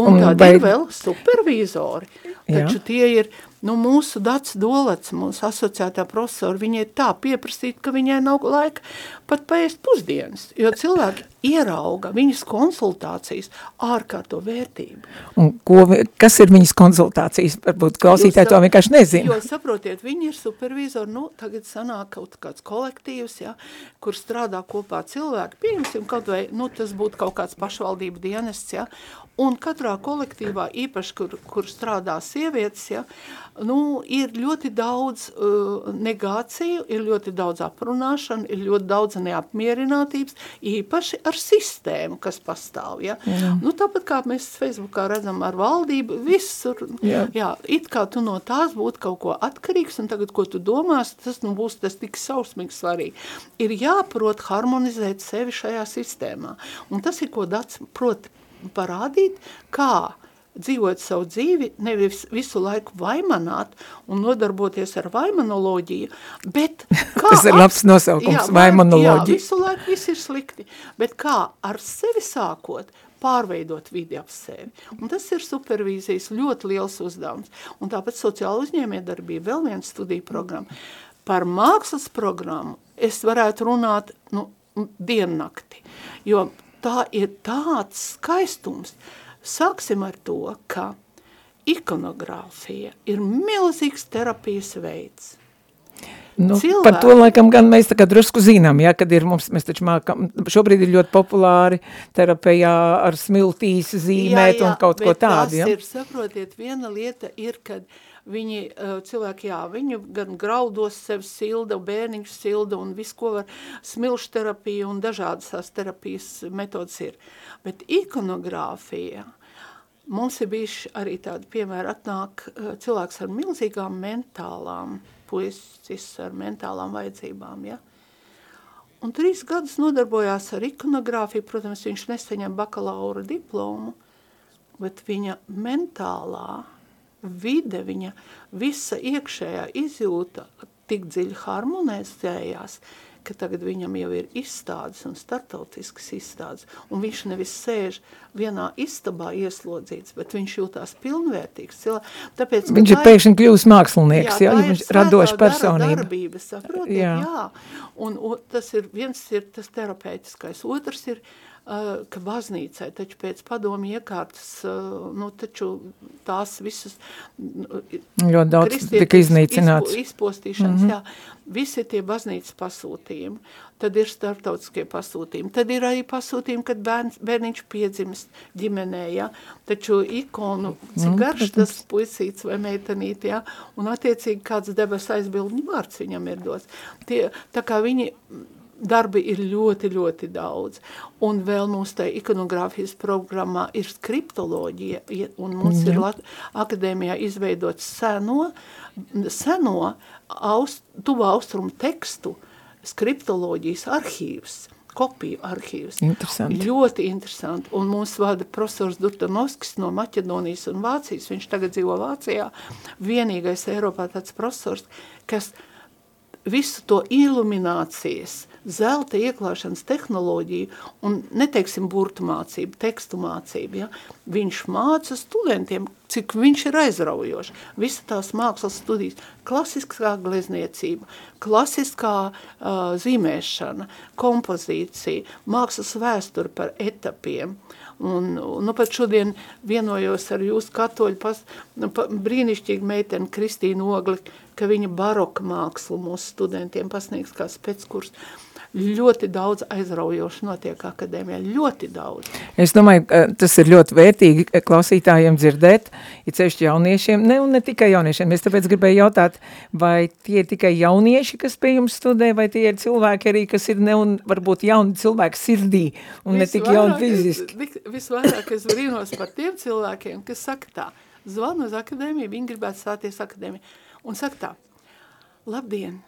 S3: Un, un tādi beid... ir vēl supervīzori, taču Jā. tie ir Nu, mūsu Dats Dolats, mūsu asociētā profesora, viņai tā pieprasīt, ka viņai nav laika pat paēst pusdienas, jo cilvēki ierauga viņas konsultācijas ārkārto vērtību.
S2: Un ko, kas ir viņas konsultācijas? Varbūt klausītāji to vienkārši nezina.
S3: Jo, saprotiet, viņi ir supervizori, nu, tagad sanāk kaut kāds kolektīvs, ja, kur strādā kopā cilvēki, pieņemsim kaut vai, nu, tas būtu kaut kāds pašvaldību dienests, ja, un katrā kolektīvā, īpaši, kur, kur strādā sievietes, ja, nu, ir ļoti daudz uh, negāciju, ir ļoti daudz aprunāšana, ir ļoti daudz neapmierinātības, īpaši ar sistēmu, kas pastāv, ja. Nu, tāpat kā mēs Facebookā redzam ar valdību, visur,
S2: Jā.
S3: Jā, it kā tu no tās būtu kaut ko atkarīgs, un tagad, ko tu domās, tas nu būs tas tik sausmīgi svarīgi. Ir jāprot harmonizēt sevi šajā sistēmā. Un tas ir, ko Dats prot parādīt, kā dzīvot savu dzīvi, nevis visu laiku vaimanāt un nodarboties ar vaimanoloģiju, bet kā...
S2: Tas ir labs nosaukums, vaimanoloģija.
S3: Jā, visu laiku viss ir slikti, bet kā ar sevi sākot, pārveidot vidi ap sevi. Un tas ir supervīzijas ļoti liels uzdevums. Un tāpēc sociāla uzņēmiedarbība vēl viena studija programma. Par mākslas programmu es varētu runāt nu, diennakti, jo tā ir tāds skaistums. Sāksim ar to, ka ikonogrāfija ir milzīgs terapijas veids.
S2: Nu,
S3: Cilvēki.
S2: par to laikam gan mēs kā drusku zinām, ja, kad ir mums, mēs taču mākam, šobrīd ir ļoti populāri terapijā ar smiltīs zīmēt un kaut ko tādu, ja?
S3: Tas ir, saprotiet, viena lieta ir, kad viņi, uh, cilvēki, jā, viņu gan graudos sev silda, bērniņš silda un visu, ko var, smilšu terapija un dažādas tās terapijas metodas ir. Bet ikonogrāfija, mums ir bijuši arī tādi, piemēram, atnāk uh, cilvēks ar milzīgām mentālām, puisis ar mentālām vajadzībām, ja? Un trīs gadus nodarbojās ar ikonogrāfiju, protams, viņš nesaņem bakalaura diplomu, bet viņa mentālā vide, viņa visa iekšējā izjūta tik dziļi harmonizējās, ka tagad viņam jau ir izstādes un startautiskas izstādes, un viņš nevis sēž vienā istabā ieslodzīts, bet viņš jūtās pilnvērtīgs. cilvēks. Tāpēc,
S2: Viņš ir
S3: tā
S2: pēkšņi kļūst mākslinieks, ja
S3: ir
S2: viņš radoša personība.
S3: Darbība, saprotiet,
S2: Jā.
S3: jā. jā. Un, un tas ir, viens ir tas terapeitiskais, otrs ir, ka baznīcai, taču pēc padomu iekārtas, uh, nu, taču tās visas nu,
S2: Ļoti daudz tika iznīcināts.
S3: Izpo, izpostīšanas, mm -hmm. jā. Visi tie baznīcas pasūtījumi, tad ir starptautiskie pasūtījumi, tad ir arī pasūtījumi, kad bērns, bērniņš piedzimst ģimenē, jā. Taču ikonu, cik
S2: Nu,
S3: garš tas puisīts vai meitenīt, jā, un attiecīgi kāds debes aizbildņu vārds viņam ir dots. Tie, tā kā viņi darbi ir ļoti, ļoti daudz. Un vēl mums tai ikonogrāfijas programmā ir skriptoloģija, ja- un mums ir Lat akadēmijā izveidots seno, seno aust, tuvu austrumu tekstu skriptoloģijas arhīvs, kopiju arhīvs.
S2: Interesanti.
S3: Ļoti interesanti. Un mums vada profesors Durtanovskis no Maķedonijas un Vācijas. Viņš tagad dzīvo Vācijā. Vienīgais Eiropā tāds profesors, kas visu to iluminācijas, zelta ieklāšanas tehnoloģiju un, neteiksim, burtu mācību, tekstu mācību, ja, viņš māca studentiem, cik viņš ir aizraujoši. Visa tās mākslas studijas, klasiskā glezniecība, klasiskā uh, zīmēšana, kompozīcija, mākslas vēsture par etapiem, un, nu, pat šodien vienojos ar jūsu katoļu pas, nu, pa, brīnišķīgu meiteni Kristīnu Ogli, ka viņa baroka mākslu mūsu studentiem pasniegs kā speckurs. Ļoti daudz aizraujoši notiek akadēmijā, ļoti daudz.
S2: Es domāju, ka tas ir ļoti vērtīgi klausītājiem dzirdēt, ir ceļšķi jauniešiem, ne, un ne tikai jauniešiem. Es tāpēc gribēju jautāt, vai tie ir tikai jaunieši, kas pie jums studē, vai tie ir cilvēki arī, kas ir ne un varbūt jauni cilvēki sirdī, un ne tik jauni fiziski.
S3: Visvairāk es brīnos par tiem cilvēkiem, kas saka tā, zvanu uz akadēmiju, viņi gribētu stāties akadēmiju, un saka tā, labdien,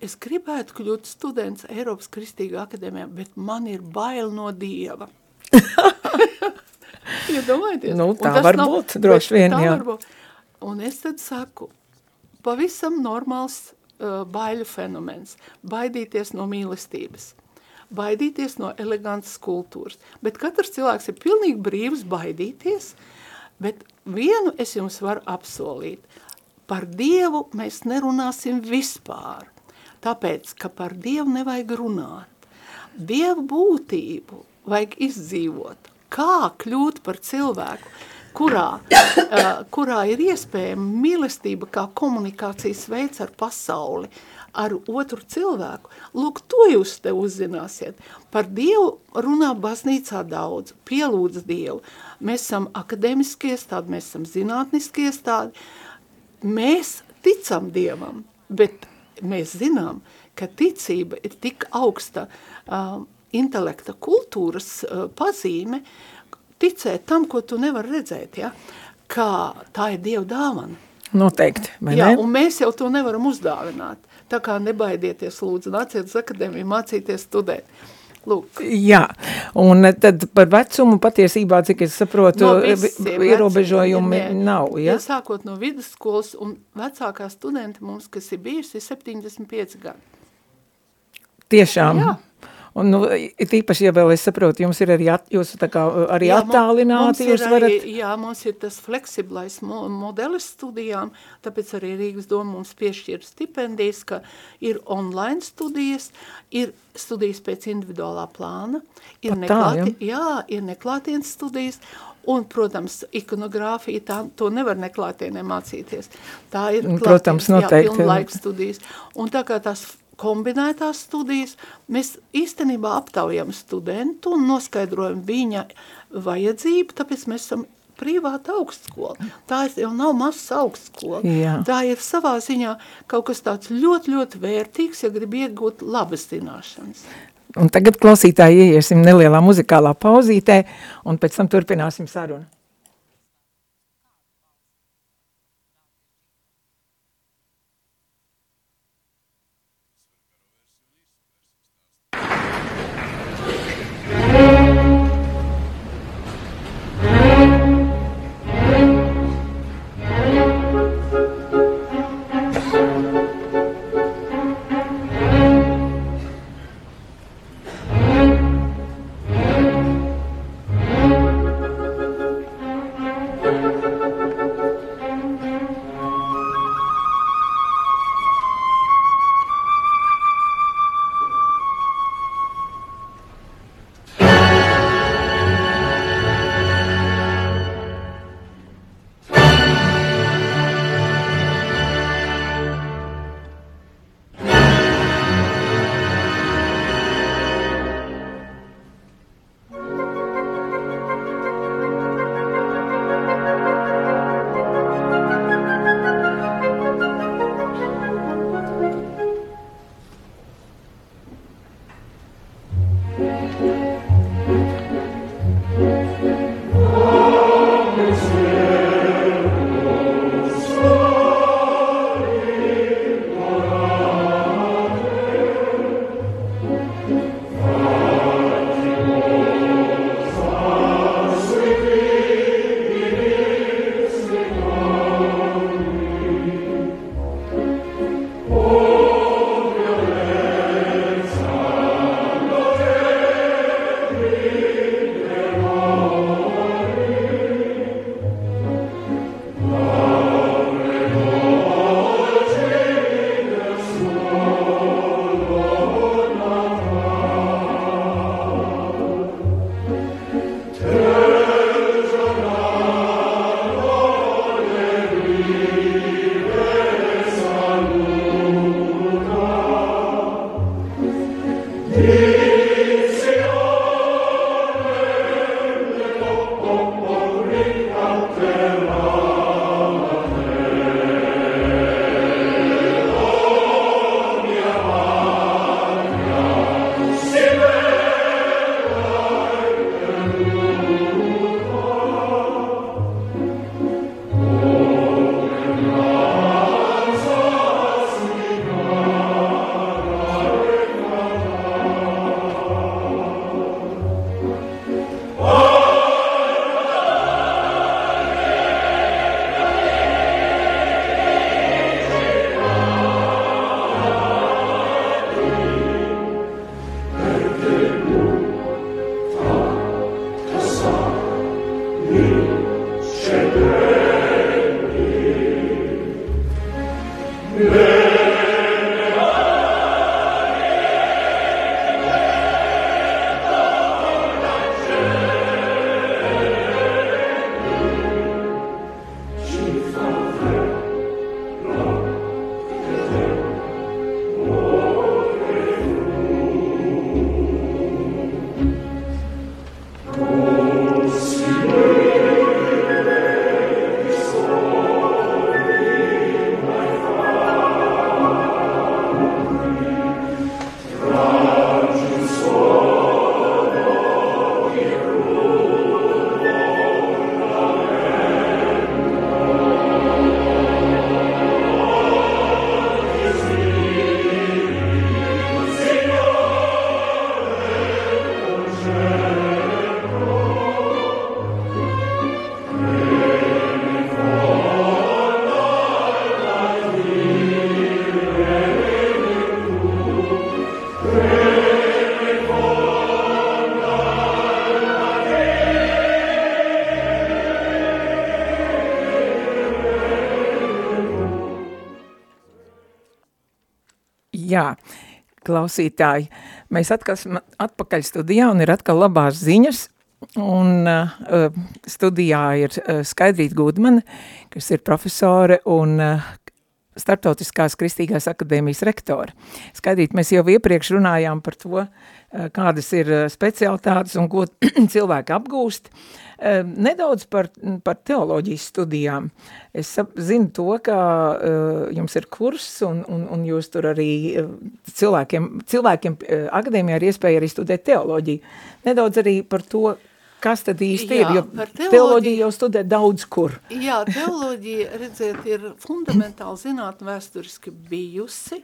S3: es gribētu kļūt students Eiropas Kristīgā akadēmijā, bet man ir bail no Dieva. Iedomājieties?
S2: Nu,
S3: Un
S2: tā var
S3: nav-
S2: būt, droši vien, jā.
S3: būt. Un es tad saku, pavisam normāls uh, baiļu fenomens, baidīties no mīlestības, baidīties no elegantas kultūras, bet katrs cilvēks ir pilnīgi brīvs baidīties, bet vienu es jums varu apsolīt, par Dievu mēs nerunāsim vispār, tāpēc, ka par Dievu nevajag runāt. Dievu būtību vajag izdzīvot. Kā kļūt par cilvēku, kurā, uh, kurā ir iespējama mīlestība kā komunikācijas veids ar pasauli, ar otru cilvēku. Lūk, to jūs te uzzināsiet. Par Dievu runā baznīcā daudz, pielūdz Dievu. Mēs esam akadēmiski iestādi, mēs esam zinātniski iestādi. Mēs ticam Dievam, bet mēs zinām, ka ticība ir tik augsta uh, intelekta kultūras uh, pazīme, ticēt tam, ko tu nevar redzēt, ja? kā tā ir Dieva dāvana.
S2: Noteikti, vai
S3: Jā,
S2: ne?
S3: un mēs jau to nevaram uzdāvināt. Tā kā nebaidieties, lūdzu, nāciet uz akadēmiju, mācīties studēt. Lūk,
S2: Jā, un tad par vecumu patiesībā, cik es saprotu,
S3: No
S2: ierobežojumi
S3: vecumiem,
S2: nav, ja?
S3: Ja sākot no vidusskolas, un vecākā studenta mums, kas ir bijusi, ir 75 gadi.
S2: Tiešām.
S3: Jā.
S2: Un, nu, it īpaši, ja vēl es saprotu, jums ir arī, at, jūs tā kā arī
S3: Jā,
S2: attālināti, jūs varat...
S3: Arī, jā, mums ir tas fleksiblais mo modelis studijām, tāpēc arī Rīgas doma mums piešķir stipendijas, ka ir online studijas, ir studijas pēc individuālā plāna, ir,
S2: Pat tā,
S3: neklāti, jā, ir neklātienes studijas, un, protams, ikonogrāfija, tā, to nevar neklātienē mācīties. Tā ir,
S2: protams, noteikti,
S3: jā,
S2: jā.
S3: studijas. Un tā kā tās kombinētās studijas, mēs īstenībā aptaujam studentu un noskaidrojam viņa vajadzību, tāpēc mēs esam privāta augstskola. Tā jau nav mazs augstskola.
S2: Jā.
S3: Tā ir savā ziņā kaut kas tāds ļoti, ļoti vērtīgs, ja grib iegūt labas zināšanas.
S2: Un tagad klausītāji ieiesim nelielā muzikālā pauzītē, un pēc tam turpināsim sarunu. Klausītāji, mēs atkal atpakaļ studijā un ir atkal labās ziņas. Un uh, studijā ir uh, Skaidrīt Gudmane, kas ir profesore un uh, Startautiskās Kristīgās akadēmijas rektora. Skaidrīt, mēs jau iepriekš runājām par to, uh, kādas ir uh, specialitātes un ko cilvēki apgūst. Uh, nedaudz par, par teoloģijas studijām. Es zinu to, ka jums ir kurs un, un, un jūs tur arī cilvēkiem, cilvēkiem akadēmijā ir iespēja arī studēt teoloģiju. Nedaudz arī par to, Kas tad īsti Jā, ir? Jo teoloģiju, teoloģiju jau studē daudz kur.
S3: Jā, teoloģija, redziet, ir fundamentāli zinātne vēsturiski bijusi,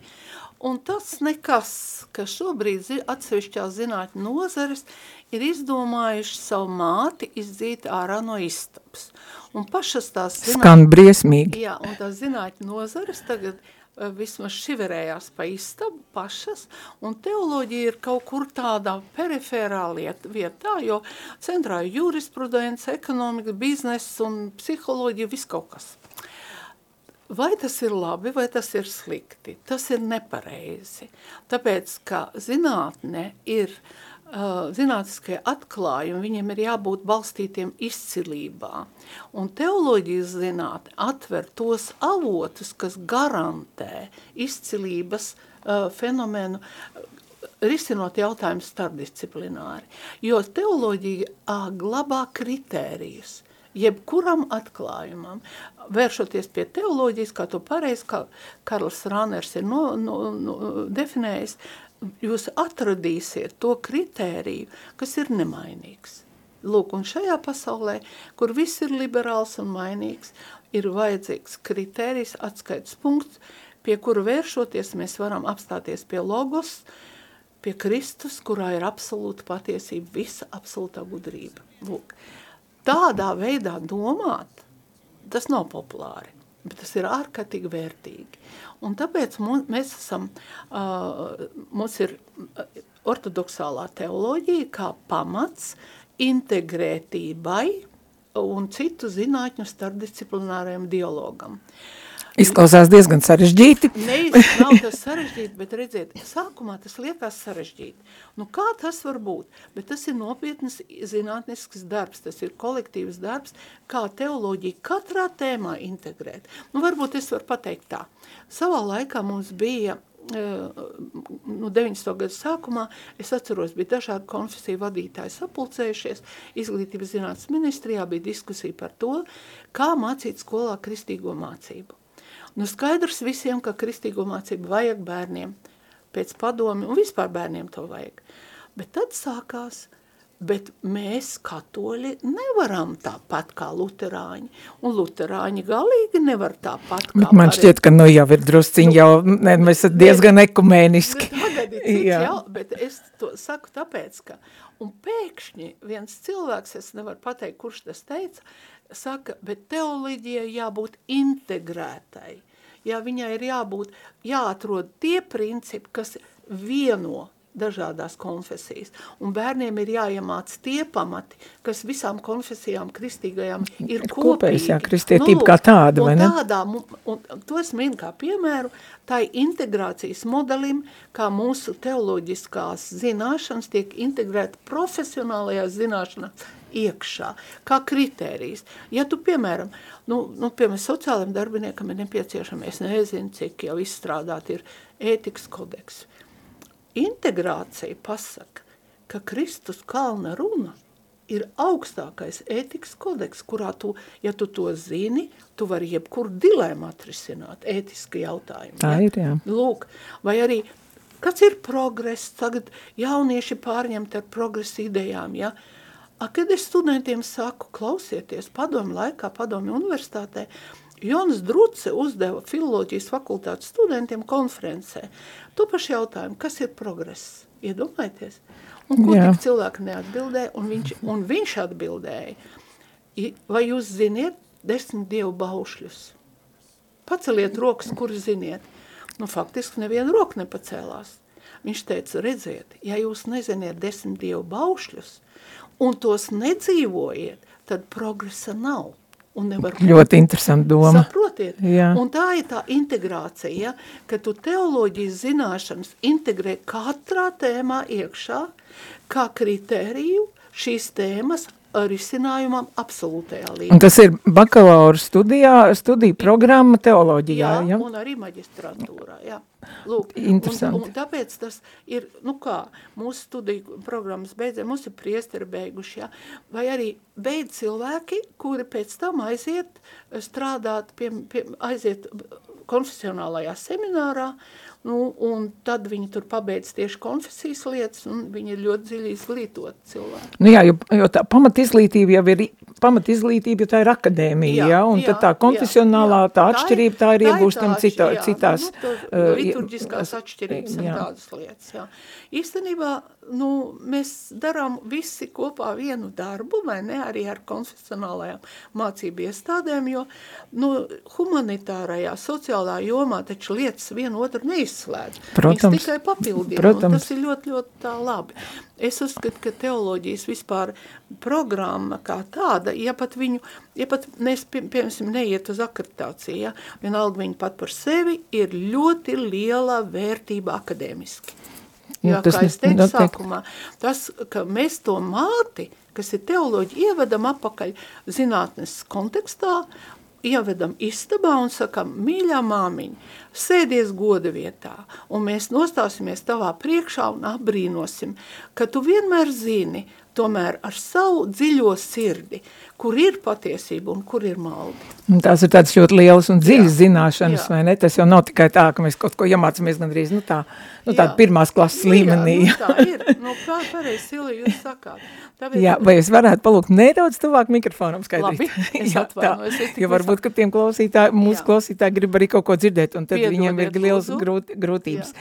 S3: un tas nekas, ka šobrīd atsevišķās zinātņu nozares ir izdomājuši savu māti izdzīt ārā no istabas. Un pašas tās
S2: zinātņu... Skan briesmīgi.
S3: Jā, un tās zinātņu nozares tagad vismaz šiverējās pa istabu pašas, un teoloģija ir kaut kur tādā perifērā lieta, vietā, jo centrā ir jurisprudence, ekonomika, biznes un psiholoģija, viss kaut kas. Vai tas ir labi, vai tas ir slikti? Tas ir nepareizi. Tāpēc, ka zinātne ir Uh, zinātniskie atklājumi, viņiem ir jābūt balstītiem izcilībā. Un teoloģijas zinātne atver tos avotus, kas garantē izcilības uh, fenomenu, risinot jautājumus starpdisciplināri. Jo teoloģija uh, glabā kritērijus, jebkuram atklājumam, vēršoties pie teoloģijas, kā to pareizi, Karls Rāners ir no, no, no, definējis, jūs atradīsiet to kritēriju, kas ir nemainīgs. Lūk, un šajā pasaulē, kur viss ir liberāls un mainīgs, ir vajadzīgs kritērijs, atskaits punkts, pie kura vēršoties mēs varam apstāties pie logos, pie Kristus, kurā ir absolūta patiesība, visa absolūtā gudrība. Lūk, tādā veidā domāt, tas nav populāri bet tas ir ārkārtīgi vērtīgi. Un tāpēc mums, mēs esam, uh, mums ir ortodoksālā teoloģija kā pamats integrētībai un citu zinātņu starpdisciplinārajam dialogam. Uh,
S2: Izklausās diezgan sarežģīti.
S3: Ne, nav tas sarežģīti, bet redziet, sākumā tas liekas sarežģīti. Nu, kā tas var būt? Bet tas ir nopietnas zinātnisks darbs, tas ir kolektīvs darbs, kā teoloģija katrā tēmā integrēt. Nu, varbūt es varu pateikt tā. Savā laikā mums bija eh, nu, 90. gadu sākumā, es atceros, bija dažādi konfesiju vadītāji sapulcējušies, izglītības zinātnes ministrijā bija diskusija par to, kā mācīt skolā kristīgo mācību. Nu skaidrs visiem, ka kristīgo mācību vajag bērniem pēc padomi, un vispār bērniem to vajag. Bet tad sākās, bet mēs katoļi nevaram tāpat kā luterāņi, un luterāņi galīgi nevar tāpat kā...
S2: Bet man šķiet, ka nu jau ir drusciņi nu, jau, ne, mēs esam diezgan ekumēniski.
S3: Ir cits, jā. jau, bet es to saku tāpēc, ka, un pēkšņi viens cilvēks, es nevaru pateikt, kurš tas teica, saka, bet teoloģijai jābūt integrētai. Jā, viņai ir jābūt, jāatrod tie principi, kas vieno dažādās konfesijas. Un bērniem ir jāiemāc tie pamati, kas visām konfesijām kristīgajām ir. Kopējs,
S2: jā, kristietība nu, kā tāda, vai ne?
S3: Tādā, un to es minu kā piemēru, tai integrācijas modelim, kā mūsu teoloģiskās zināšanas tiek integrēta profesionālajā zināšanā iekšā, kā kritērijs. Ja tu, piemēram, nu, nu, piemēram, sociālajiem darbiniekam ir nepieciešami, es nezinu, cik jau izstrādāt ir ētikas kodeks. Integrācija pasaka, ka Kristus kalna runa ir augstākais ētikas kodeks, kurā tu, ja tu to zini, tu vari jebkuru dilēmu atrisināt, ētiski jautājumu.
S2: Tā ja? ir, jā.
S3: Lūk, vai arī, kas ir progress, tagad jaunieši pārņemt ar progresu idejām, ja? A, kad es studentiem saku, klausieties, padomu laikā, padomu universitātē, Jonas Druce uzdeva filoloģijas fakultātes studentiem konferencē. To pašu jautājumu, kas ir progress? Iedomājieties? Un ko Jā. tik cilvēki neatbildēja, un viņš, un viņš atbildēja. Vai jūs ziniet desmit dievu baušļus? Paceliet rokas, kur ziniet. Nu, faktiski neviena roka nepacēlās. Viņš teica, redziet, ja jūs neziniet desmit dievu baušļus, un tos nedzīvojiet, tad progresa nav. un nevar
S2: Ļoti interesanta doma.
S3: Saprotiet?
S2: Jā.
S3: Un tā ir tā integrācija, ja? ka tu teoloģijas zināšanas integrē katrā tēmā iekšā, kā kritēriju šīs tēmas risinājumam absolūtajā
S2: Un
S3: līmenī.
S2: tas ir bakalaura studijā, studiju programma teoloģijā,
S3: Jā,
S2: ja?
S3: un arī maģistrantūrā, jā. Lūk,
S2: Interesanti.
S3: Un, un tāpēc tas ir, nu kā, mūsu studiju programmas beidzē, mums ir priesteri beiguši, jā, vai arī beidz cilvēki, kuri pēc tam aiziet strādāt, pie, pie, aiziet konfesionālajā seminārā, nu, un tad viņi tur pabeidz tieši konfesijas lietas, un viņi ir ļoti dziļi izglītoti cilvēki.
S2: Nu jā, jo, jo tā pamatizglītība jau ir, pamatizglītība, jo tā ir akadēmija, jā,
S3: Jā,
S2: un
S3: jā,
S2: tad tā
S3: jā,
S2: konfesionālā,
S3: jā.
S2: tā
S3: Tā ir-
S2: atšķirība, tā ir iegūstama
S3: tā
S2: citā,
S3: jā,
S2: citās.
S3: nu, tur
S2: uh,
S3: liturģiskās atšķirības un
S2: jā.
S3: tādas lietas, jā. Īstenībā, nu, mēs darām visi kopā vienu darbu, vai ne, arī ar konfesionālajām mācību iestādēm, jo, nu, humanitārajā, sociālā jomā taču lietas vienu otru neizslēdz.
S2: Protams.
S3: Viņas tikai papildina,
S2: Protams.
S3: un tas ir ļoti, ļoti tā labi. Es uzskatu, ka teoloģijas vispār programma kā tāda, ja pat viņu, ja pat mēs, pie- piemēram, neiet uz akreditāciju, ja, vienalga viņa pat par sevi ir ļoti liela vērtība akadēmiski.
S2: Nu,
S3: Jo,
S2: tas
S3: kā es teicu
S2: noteikti.
S3: sākumā, tas, ka mēs to māti, kas ir teoloģi, ievedam apakaļ zinātnes kontekstā, ievedam istabā un sakam, mīļā māmiņa, sēdies goda vietā, un mēs nostāsimies tavā priekšā un apbrīnosim, ka tu vienmēr zini, tomēr ar savu dziļo sirdi, kur ir patiesība un kur ir maldi.
S2: Un tās ir tādas ļoti lielas un dziļas
S3: Jā,
S2: zināšanas,
S3: jā.
S2: vai ne? Tas jau nav tikai tā, ka mēs kaut ko iemācāmies gandrīz, nu tā, nu tāda
S3: Jā.
S2: pirmās klases līmenī.
S3: Jā, nu, tā ir. Nu, kā pareizi, Silja, jūs sakāt. Tāpēc,
S2: Jā, vai es varētu palūgt nedaudz tuvāk mikrofonam skaidrīt?
S3: Labi, es
S2: Jā,
S3: atvainojos, es
S2: jo varbūt, ka tiem klausītāji, mūsu
S3: Jā.
S2: klausītāji grib arī kaut ko dzirdēt, un tad
S3: Piedodiet,
S2: viņiem ir liels
S3: lūdzu.
S2: grūt, grūtības.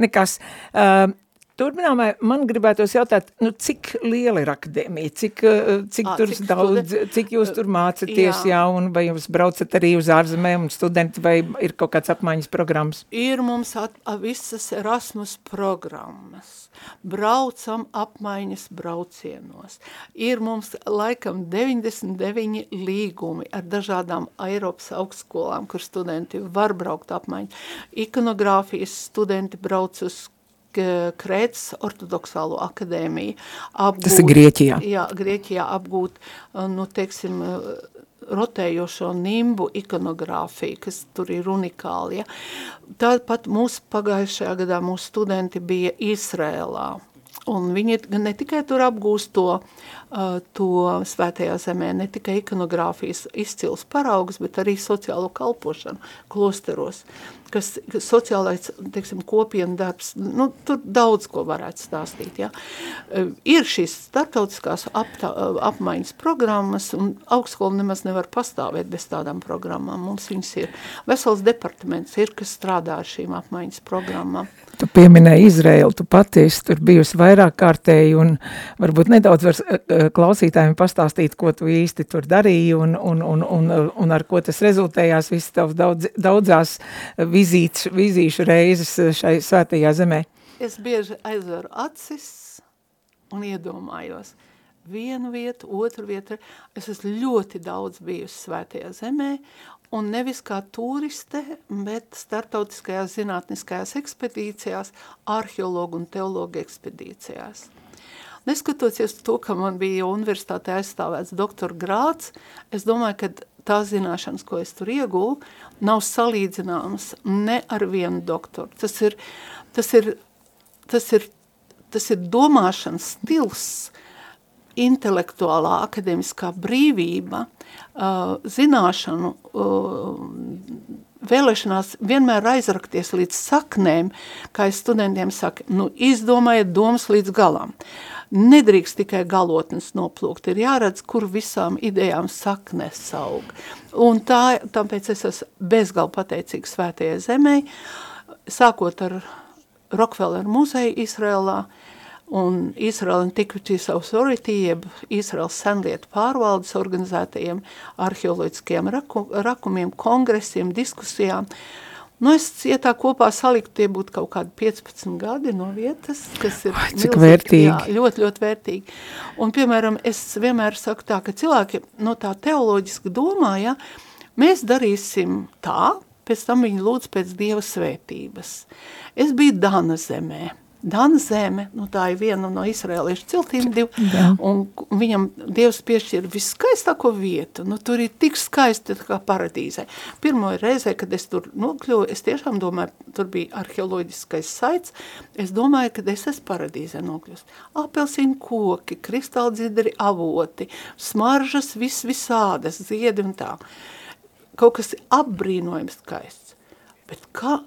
S2: Nekas. Uh, Turpinājumā man gribētos jautāt, nu, cik liela ir akadēmija, cik, uh, cik
S3: Ā,
S2: tur
S3: cik
S2: daudz,
S3: studen-
S2: cik jūs tur mācaties, jā.
S3: Jā.
S2: un vai jūs braucat arī uz ārzemēm un studenti, vai ir kaut kāds apmaiņas programmas?
S3: ir mums at, a, visas Erasmus programmas. Braucam apmaiņas braucienos. Ir mums laikam 99 līgumi ar dažādām Eiropas augstskolām, kur studenti var braukt apmaiņu. Ikonogrāfijas studenti brauc uz Krētas ortodoksālo akadēmiju. Apgūt,
S2: Tas ir Grieķijā.
S3: Jā, Grieķijā apgūt, uh, nu, teiksim, uh, rotējošo nimbu ikonogrāfiju, kas tur ir unikāli. Ja. Tāpat mūsu pagājušajā gadā mūsu studenti bija Izrēlā. Un viņi ne tikai tur apgūst to, uh, to svētajā zemē, ne tikai ikonogrāfijas izcils paraugs, bet arī sociālo kalpošanu klosteros, kas, kas sociālais, teiksim, kopienu darbs, nu, tur daudz ko varētu stāstīt, ja. Uh, Ir šīs startautiskās aptā, uh, apmaiņas programmas, un augstskola nemaz nevar pastāvēt bez tādām programmām. Mums viņas ir, vesels departaments ir, kas strādā ar šīm apmaiņas programmām.
S2: Tu pieminēji Izraēlu, tu pati esi tur bijusi vairāk kārtēji un varbūt nedaudz var eh, klausītājiem pastāstīt, ko tu īsti tur darīji un, un, un, un, un ar ko tas rezultējās visas tavas daudz, daudzās vizītes, vizīšu reizes šai svētajā zemē.
S3: Es bieži aizveru acis un iedomājos vienu vietu, otru vietu. Es esmu ļoti daudz bijusi svētajā zemē, un nevis kā turiste, bet startautiskajās zinātniskajās ekspedīcijās, arheologu un teologu ekspedīcijās. Neskatoties to, ka man bija universitātē aizstāvēts doktora grāts, es domāju, ka tās zināšanas, ko es tur iegūlu, nav salīdzināmas ne ar vienu doktoru. Tas ir, tas ir, tas ir, tas ir domāšanas stils, intelektuālā akademiskā brīvība, uh, zināšanu, uh, vēlēšanās vienmēr aizrakties līdz saknēm, kā es studentiem saku, nu izdomājiet domas līdz galam. Nedrīkst tikai galotnes noplūkt, ir jāredz, kur visām idejām saknes aug. Un tā, tāpēc es esmu bezgal pateicīgs svētajai zemei, sākot ar Rockefeller muzeju Izrēlā, un Israel Antiquities Authority, jeb Izraels senlietu pārvaldes organizētajiem arheoloģiskiem raku, rakumiem, kongresiem, diskusijām. Nu, es, ja tā kopā saliktu, tie būtu kaut kādi 15 gadi no vietas, kas ir
S2: Ai, cik
S3: milzīgi,
S2: vērtīgi.
S3: Jā, ļoti, ļoti vērtīgi. Un, piemēram, es vienmēr saku tā, ka cilvēki no tā teoloģiski domā, ja, mēs darīsim tā, pēc tam viņi lūdz pēc Dieva svētības. Es biju Dana zemē. Dana zeme, nu tā ir viena no izrēliešu ciltīm divu,
S2: Jā.
S3: un viņam Dievs piešķir viskaistāko vietu, nu tur ir tik skaisti kā paradīzē. Pirmo reizē, kad es tur nokļuvu, es tiešām domāju, tur bija arheoloģiskais saits, es domāju, ka es esmu paradīzē nokļūst. Apelsīnu koki, kristāldzidri avoti, smaržas vis visādas, ziedi un tā. Kaut kas apbrīnojams skaists. Bet kā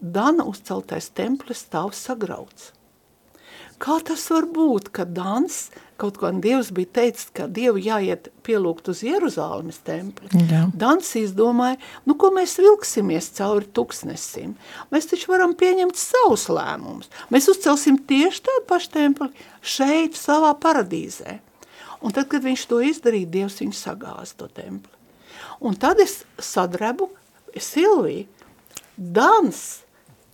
S3: Dana uzceltais templis stāv sagrauts? Kā tas var būt, ka Dans, kaut ko Dievs bija teicis, ka Dievu jāiet pielūgt uz Jeruzālemes templi.
S2: Jā.
S3: Dans izdomāja, nu ko mēs vilksimies cauri tuksnesim. Mēs taču varam pieņemt savus lēmumus. Mēs uzcelsim tieši tādu pašu templi šeit, savā paradīzē. Un tad, kad viņš to izdarīja, Dievs viņu sagāza to templi. Un tad es sadrebu, Silvija, Dans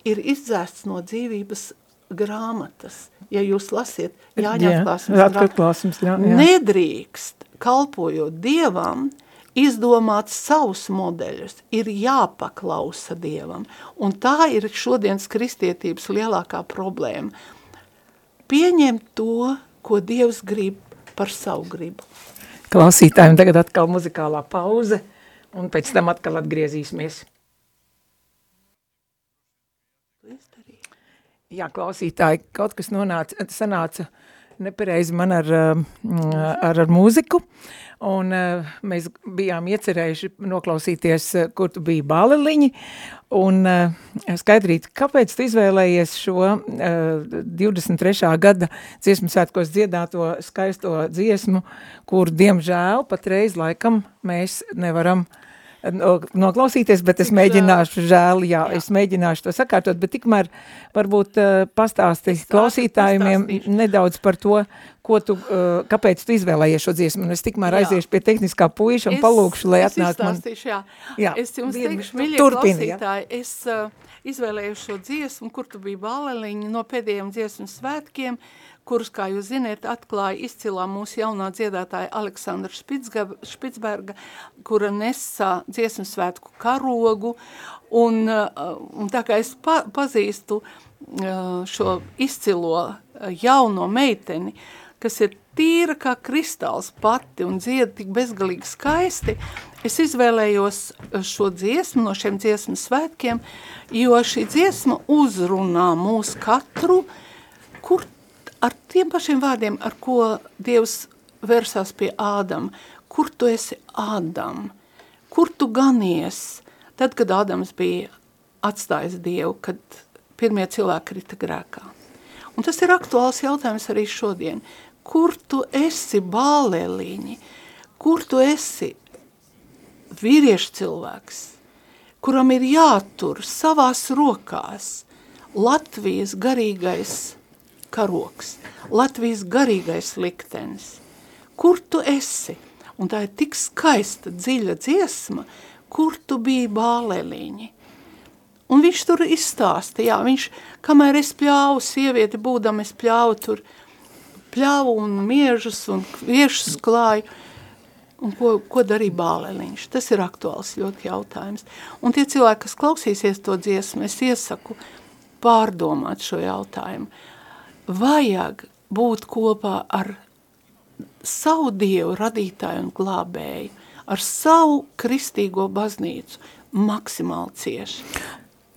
S3: ir izdzēsts no dzīvības grāmatas. Ja jūs lasiet Jāņa atklāsmes,
S2: jā, jā.
S3: Nedrīkst, kalpojot Dievam, izdomāt savus modeļus, ir jāpaklausa Dievam. Un tā ir šodienas kristietības lielākā problēma. Pieņemt to, ko Dievs grib par savu gribu.
S2: Klausītājiem tagad atkal muzikālā pauze, un pēc tam atkal atgriezīsimies. Jā, klausītāji, kaut kas nonāca, sanāca nepareizi man ar, um, ar, ar mūziku, un uh, mēs bijām iecerējuši noklausīties, uh, kur tu biji baleliņi, un uh, skaidrīt, kāpēc tu izvēlējies šo uh, 23. gada dziesmu svētkos dziedāto skaisto dziesmu, kur, diemžēl, patreiz laikam mēs nevaram no- noklausīties, bet es
S3: Cik
S2: mēģināšu, žēl, jā,
S3: Jā.
S2: es mēģināšu to sakārtot, bet tikmēr varbūt uh, pastāsti
S3: tā
S2: klausītājumiem
S3: pastāstīšu.
S2: nedaudz par to, ko tu, uh, kāpēc tu izvēlējies šo dziesmu, un es tikmēr
S3: Jā.
S2: aiziešu pie tehniskā puiša un
S3: Es-
S2: palūkšu, lai atnāk man.
S3: Jā.
S2: Jā,
S3: Es jums
S2: vienu-
S3: teikšu, mīļie
S2: turpini, jā.
S3: klausītāji, es uh, izvēlēju šo dziesmu, kur tu biji baleliņi no pēdējiem dziesmu svētkiem, kurus, kā jūs ziniet, atklāja izcilā mūsu jaunā dziedātāja Aleksandra Špitsberga, kura nesa dziesmu svētku karogu, un, uh, un tā kā es pa, pazīstu uh, šo izcilo uh, jauno meiteni, kas ir tīra kā kristāls pati un dzied tik bezgalīgi skaisti, es izvēlējos šo dziesmu no šiem dziesmu svētkiem, jo šī dziesma uzrunā mūs katru, kur ar tiem pašiem vārdiem, ar ko Dievs versās pie Ādama, kur tu esi Ādam, kur tu ganies, tad, kad Ādams bija atstājis Dievu, kad pirmie cilvēki krita grēkā. Un tas ir aktuāls jautājums arī šodien. Kur tu esi bālēliņi? Kur tu esi vīriešu cilvēks, kuram ir jātur savās rokās Latvijas garīgais karoks, Latvijas garīgais liktenis? Kur tu esi? Un tā ir tik skaista, dziļa dziesma, kur tu biji bālēliņi. Un viņš tur izstāsta, jā, viņš, kamēr es pļāvu, sievieti būdam, es pļāvu tur, pļāvu un miežus un viešus klāju, un ko, ko darīja bāleliņš. Tas ir aktuāls ļoti jautājums. Un tie cilvēki, kas klausīsies to dziesmu, es iesaku pārdomāt šo jautājumu. Vajag būt kopā ar savu dievu radītāju un glābēju, ar savu kristīgo baznīcu maksimāli cieši.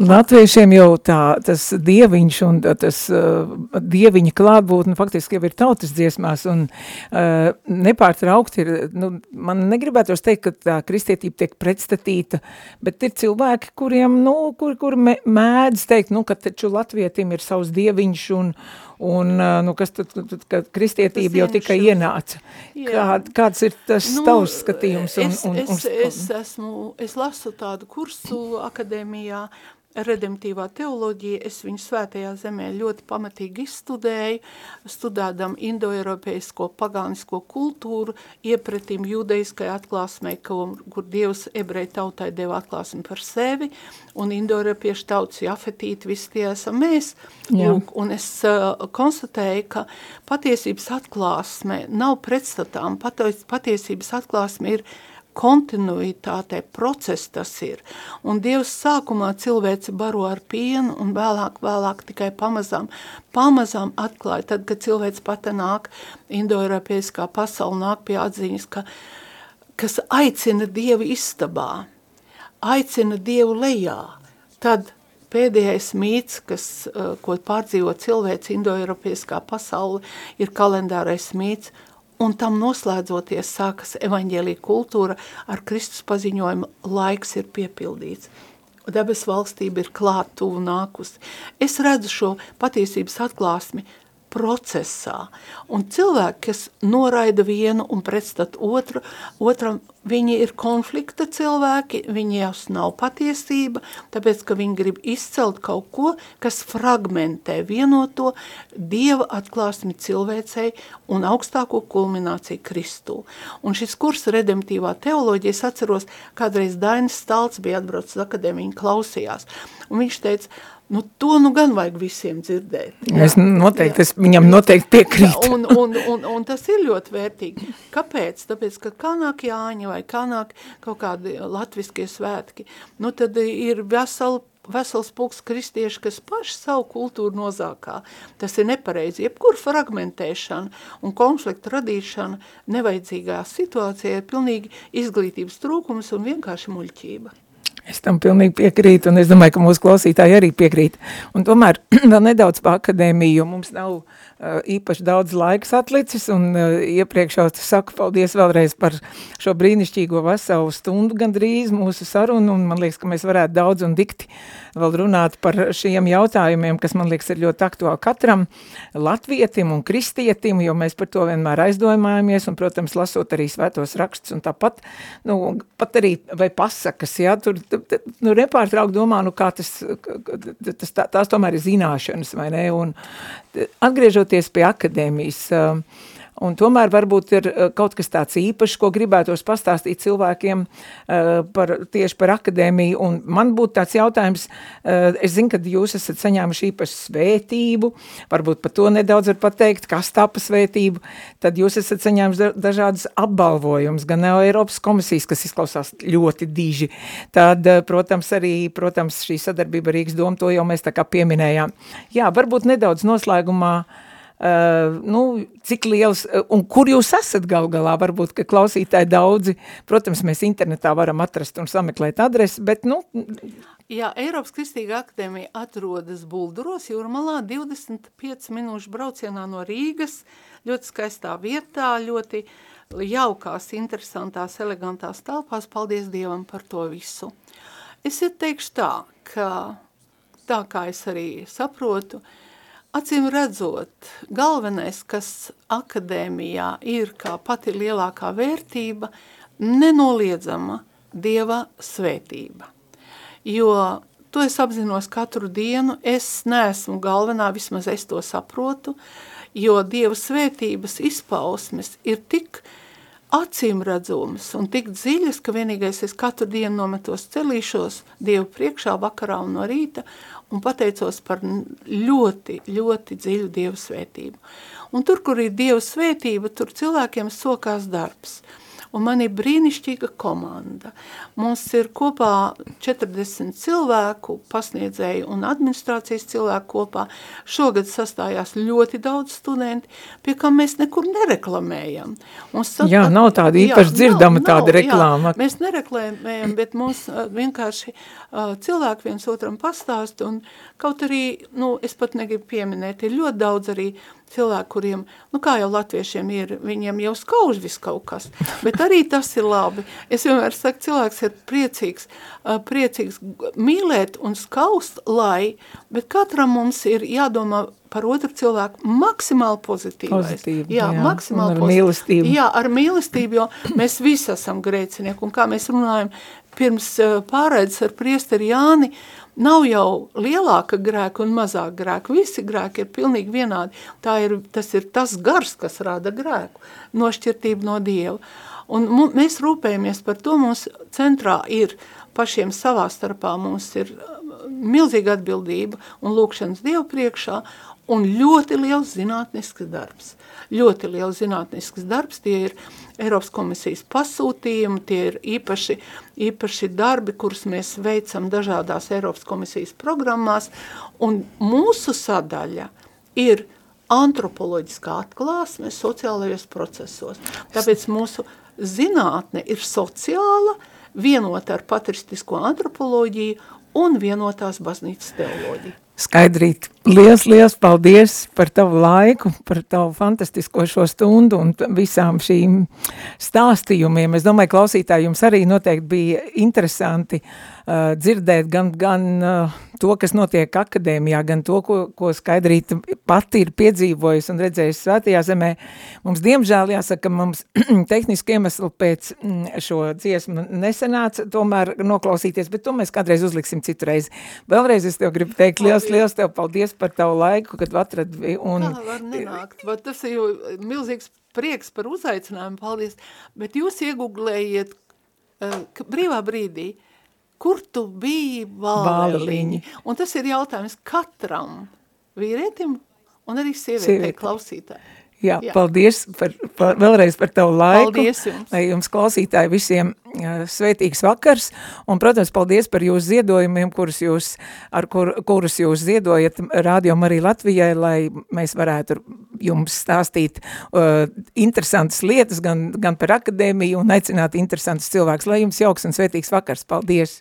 S2: Latviešiem jau tā, tas dieviņš un tas uh, dieviņa klātbūtne faktiski jau ir tautas dziesmās un uh, nepārtraukti ir, nu, man negribētos teikt, ka tā kristietība tiek pretstatīta, bet ir cilvēki, kuriem, nu, kur, kur mēdz teikt, nu, ka taču latvietim ir savs dieviņš un, un, nu, kas tad, tad kad kristietība jau tikai ienāca.
S3: Jā.
S2: Kā, kāds ir tas nu, tavs skatījums? Un,
S3: es,
S2: un, un,
S3: es, es, esmu, es lasu tādu kursu akadēmijā, redemptīvā teoloģija, es viņu svētajā zemē ļoti pamatīgi izstudēju, studādam indoeiropeisko pagānisko kultūru, iepretim judeiskai atklāsmei, kur, Dievs ebreju tautai deva atklāsmi par sevi, un indoeiropiešu tautas jafetīt, visi tie esam mēs. Lūk, un es konstatēju, ka patiesības atklāsme nav pretstatām, Paties, patiesības atklāsme ir kontinuitātē, process tas ir. Un Dievs sākumā cilvēci baro ar pienu un vēlāk, vēlāk tikai pamazām, pamazām atklāja, tad, kad cilvēks pata nāk, indoeiropeiskā pasauli nāk pie atziņas, ka, kas aicina Dievu istabā, aicina Dievu lejā, tad pēdējais mīts, kas, ko pārdzīvo cilvēks indoeiropeiskā pasaule, ir kalendārais mīts, un tam noslēdzoties sākas evaņģēlija kultūra ar Kristus paziņojumu laiks ir piepildīts. Debes valstība ir klāt tuvu nākusi. Es redzu šo patiesības atklāsmi procesā. Un cilvēki, kas noraida vienu un pretstat otru, otram, viņi ir konflikta cilvēki, viņiem nav patiesība, tāpēc, ka viņi grib izcelt kaut ko, kas fragmentē vienoto Dieva atklāsmi cilvēcei un augstāko kulmināciju Kristū. Un šis kurs redemptīvā teoloģija, es atceros, kādreiz Dainis Stalts bija atbraucis uz akadēmiju, klausījās, un viņš teica, Nu, to nu gan vajag visiem dzirdēt.
S2: Es noteikti, es viņam noteikti piekrītu.
S3: Un, un, un, un tas ir ļoti vērtīgi. Kāpēc? Tāpēc, ka kā nāk Jāņa vai kā nāk kaut kādi latviskie svētki, nu tad ir vesela vesels pulks kristieši, kas paši savu kultūru nozākā. Tas ir nepareizi. Jebkur fragmentēšana un konflikta radīšana nevajadzīgā situācijā ir pilnīgi izglītības trūkums un vienkārši muļķība.
S2: Es tam pilnīgi piekrītu, un es domāju, ka mūsu klausītāji arī piekrīt. Un tomēr vēl nedaudz par akadēmiju, jo mums nav uh, īpaši daudz laiks atlicis, un uh, iepriekš jau saku paldies vēlreiz par šo brīnišķīgo veselu stundu gandrīz mūsu sarunu, un man liekas, ka mēs varētu daudz un dikti vēl runāt par šiem jautājumiem, kas man liekas ir ļoti aktuāli katram latvietim un kristietim, jo mēs par to vienmēr aizdomājamies, un, protams, lasot arī svētos rakstus, un tāpat, nu, pat arī, vai pasakas, jā, tur, nu, nepārtraukt domā, nu, kā tas, tas tā, tās tomēr ir zināšanas, vai ne, un atgriežoties pie akadēmijas, uh, Un tomēr varbūt ir eh, kaut kas tāds īpašs, ko gribētos pastāstīt cilvēkiem uh, par, tieši par akadēmiju. Un man būtu tāds jautājums, uh, es zinu, ka jūs esat saņēmuši īpašu svētību, varbūt par to nedaudz var pateikt, kas tā pa svētību, tad jūs esat saņēmuši dažādas apbalvojumus, gan no Eiropas komisijas, kas izklausās ļoti diži. Tad, protams, arī, protams, šī sadarbība Rīgas doma, to jau mēs tā kā pieminējām. Jā, varbūt nedaudz noslēgumā, uh, Uh, nu, cik liels, uh, un kur jūs esat gal galā, varbūt, ka klausītāji daudzi, protams, mēs internetā varam atrast un sameklēt adresi, bet, nu...
S3: Jā, Eiropas Kristīga akadēmija atrodas Bulduros, Jūrmalā, 25 minūšu braucienā no Rīgas, ļoti skaistā vietā, ļoti jaukās, interesantās, elegantās telpās, paldies Dievam par to visu. Es ieteikšu tā, ka tā kā es arī saprotu, uh, Acīm redzot, galvenais, kas akadēmijā ir kā pati lielākā vērtība, nenoliedzama Dieva svētība. Jo to es apzinos katru dienu, es neesmu galvenā, vismaz es to saprotu, jo Dieva svētības izpausmes ir tik acīm redzamas un tik dziļas, ka vienīgais es katru dienu nometos celīšos Dievu priekšā vakarā un no rīta un pateicos par ļoti, ļoti dziļu Dievu svētību. Un tur, kur ir Dievu svētība, tur cilvēkiem sokās darbs un man ir brīnišķīga komanda. Mums ir kopā 40 cilvēku, pasniedzēju un administrācijas cilvēku kopā. Šogad sastājās ļoti daudz studenti, pie kā mēs nekur nereklamējam. Mums sat,
S2: jā, nav tāda īpaši dzirdama nav, tāda reklāma.
S3: Jā, mēs nereklamējam, bet mums uh, vienkārši uh, cilvēki viens otram pastāst, un kaut arī, nu, es pat negribu pieminēt, ir ļoti daudz arī cilvēki, kuriem, nu kā jau latviešiem ir, viņiem jau skauž vis kaut kas, bet arī tas ir labi. Es vienmēr saku, cilvēks ir priecīgs, uh, priecīgs mīlēt un skaust, lai, bet katram mums ir jādomā par otru cilvēku maksimāli pozitīvais.
S2: Pozitīvi,
S3: jā,
S2: jā,
S3: maksimāli
S2: ar
S3: pozitīvi.
S2: mīlestību.
S3: Jā, ar mīlestību, jo mēs visi esam grēcinieki, un kā mēs runājam pirms uh, pārēdes ar priesteri Jāni, nav jau lielāka grēka un mazāk grēka. Visi grēki ir pilnīgi vienādi. Tā ir, tas ir tas gars, kas rada grēku, nošķirtību no Dieva. Un mēs rūpējamies par to, mums centrā ir pašiem savā starpā, mums ir uh, milzīga atbildība un lūkšanas Dievu priekšā, un ļoti liels zinātnisks darbs. Ļoti liels zinātnisks darbs, tie ir Eiropas komisijas pasūtījumi, tie ir īpaši, īpaši darbi, kurus mēs veicam dažādās Eiropas komisijas programmās, un mūsu sadaļa ir antropoloģiskā atklāsme sociālajos procesos. Tāpēc mūsu zinātne ir sociāla, vienota ar patristisko antropoloģiju un vienotās baznīcas teoloģiju.
S2: Skaidrīt, liels, liels paldies par tavu laiku, par tavu fantastisko šo stundu un visām šīm stāstījumiem. Es domāju, klausītāji jums arī noteikti bija interesanti uh, dzirdēt gan, gan uh, to, kas notiek akadēmijā, gan to, ko, ko Skaidrīt pati ir piedzīvojusi un redzējusi svētajā zemē. Mums diemžēl jāsaka, mums tehniski iemesli pēc mm, šo dziesmu nesenāca tomēr noklausīties, bet to mēs kādreiz uzliksim citreiz. Vēlreiz es tev gribu teikt liels, liels tev paldies par tavu laiku, kad atradi un...
S3: Kā var nenākt? Va, tas ir jau milzīgs prieks par uzaicinājumu, paldies. Bet jūs ieguglējiet uh, brīvā brīdī, kur tu biji
S2: vāverliņi.
S3: Un tas ir jautājums katram vīrietim un arī
S2: sievietei
S3: klausītāji.
S2: Jā,
S3: Jā.
S2: paldies par, par, vēlreiz par tavu laiku.
S3: Paldies jums.
S2: Lai jums klausītāji visiem uh, svētīgs vakars. Un, protams, paldies par jūsu ziedojumiem, kurus jūs, ar kur, kurus jūs ziedojat rādījum arī Latvijai, lai mēs varētu jums stāstīt uh, interesantas lietas gan, gan par akadēmiju un aicināt interesantus cilvēkus. Lai jums jauks un svētīgs vakars. Paldies!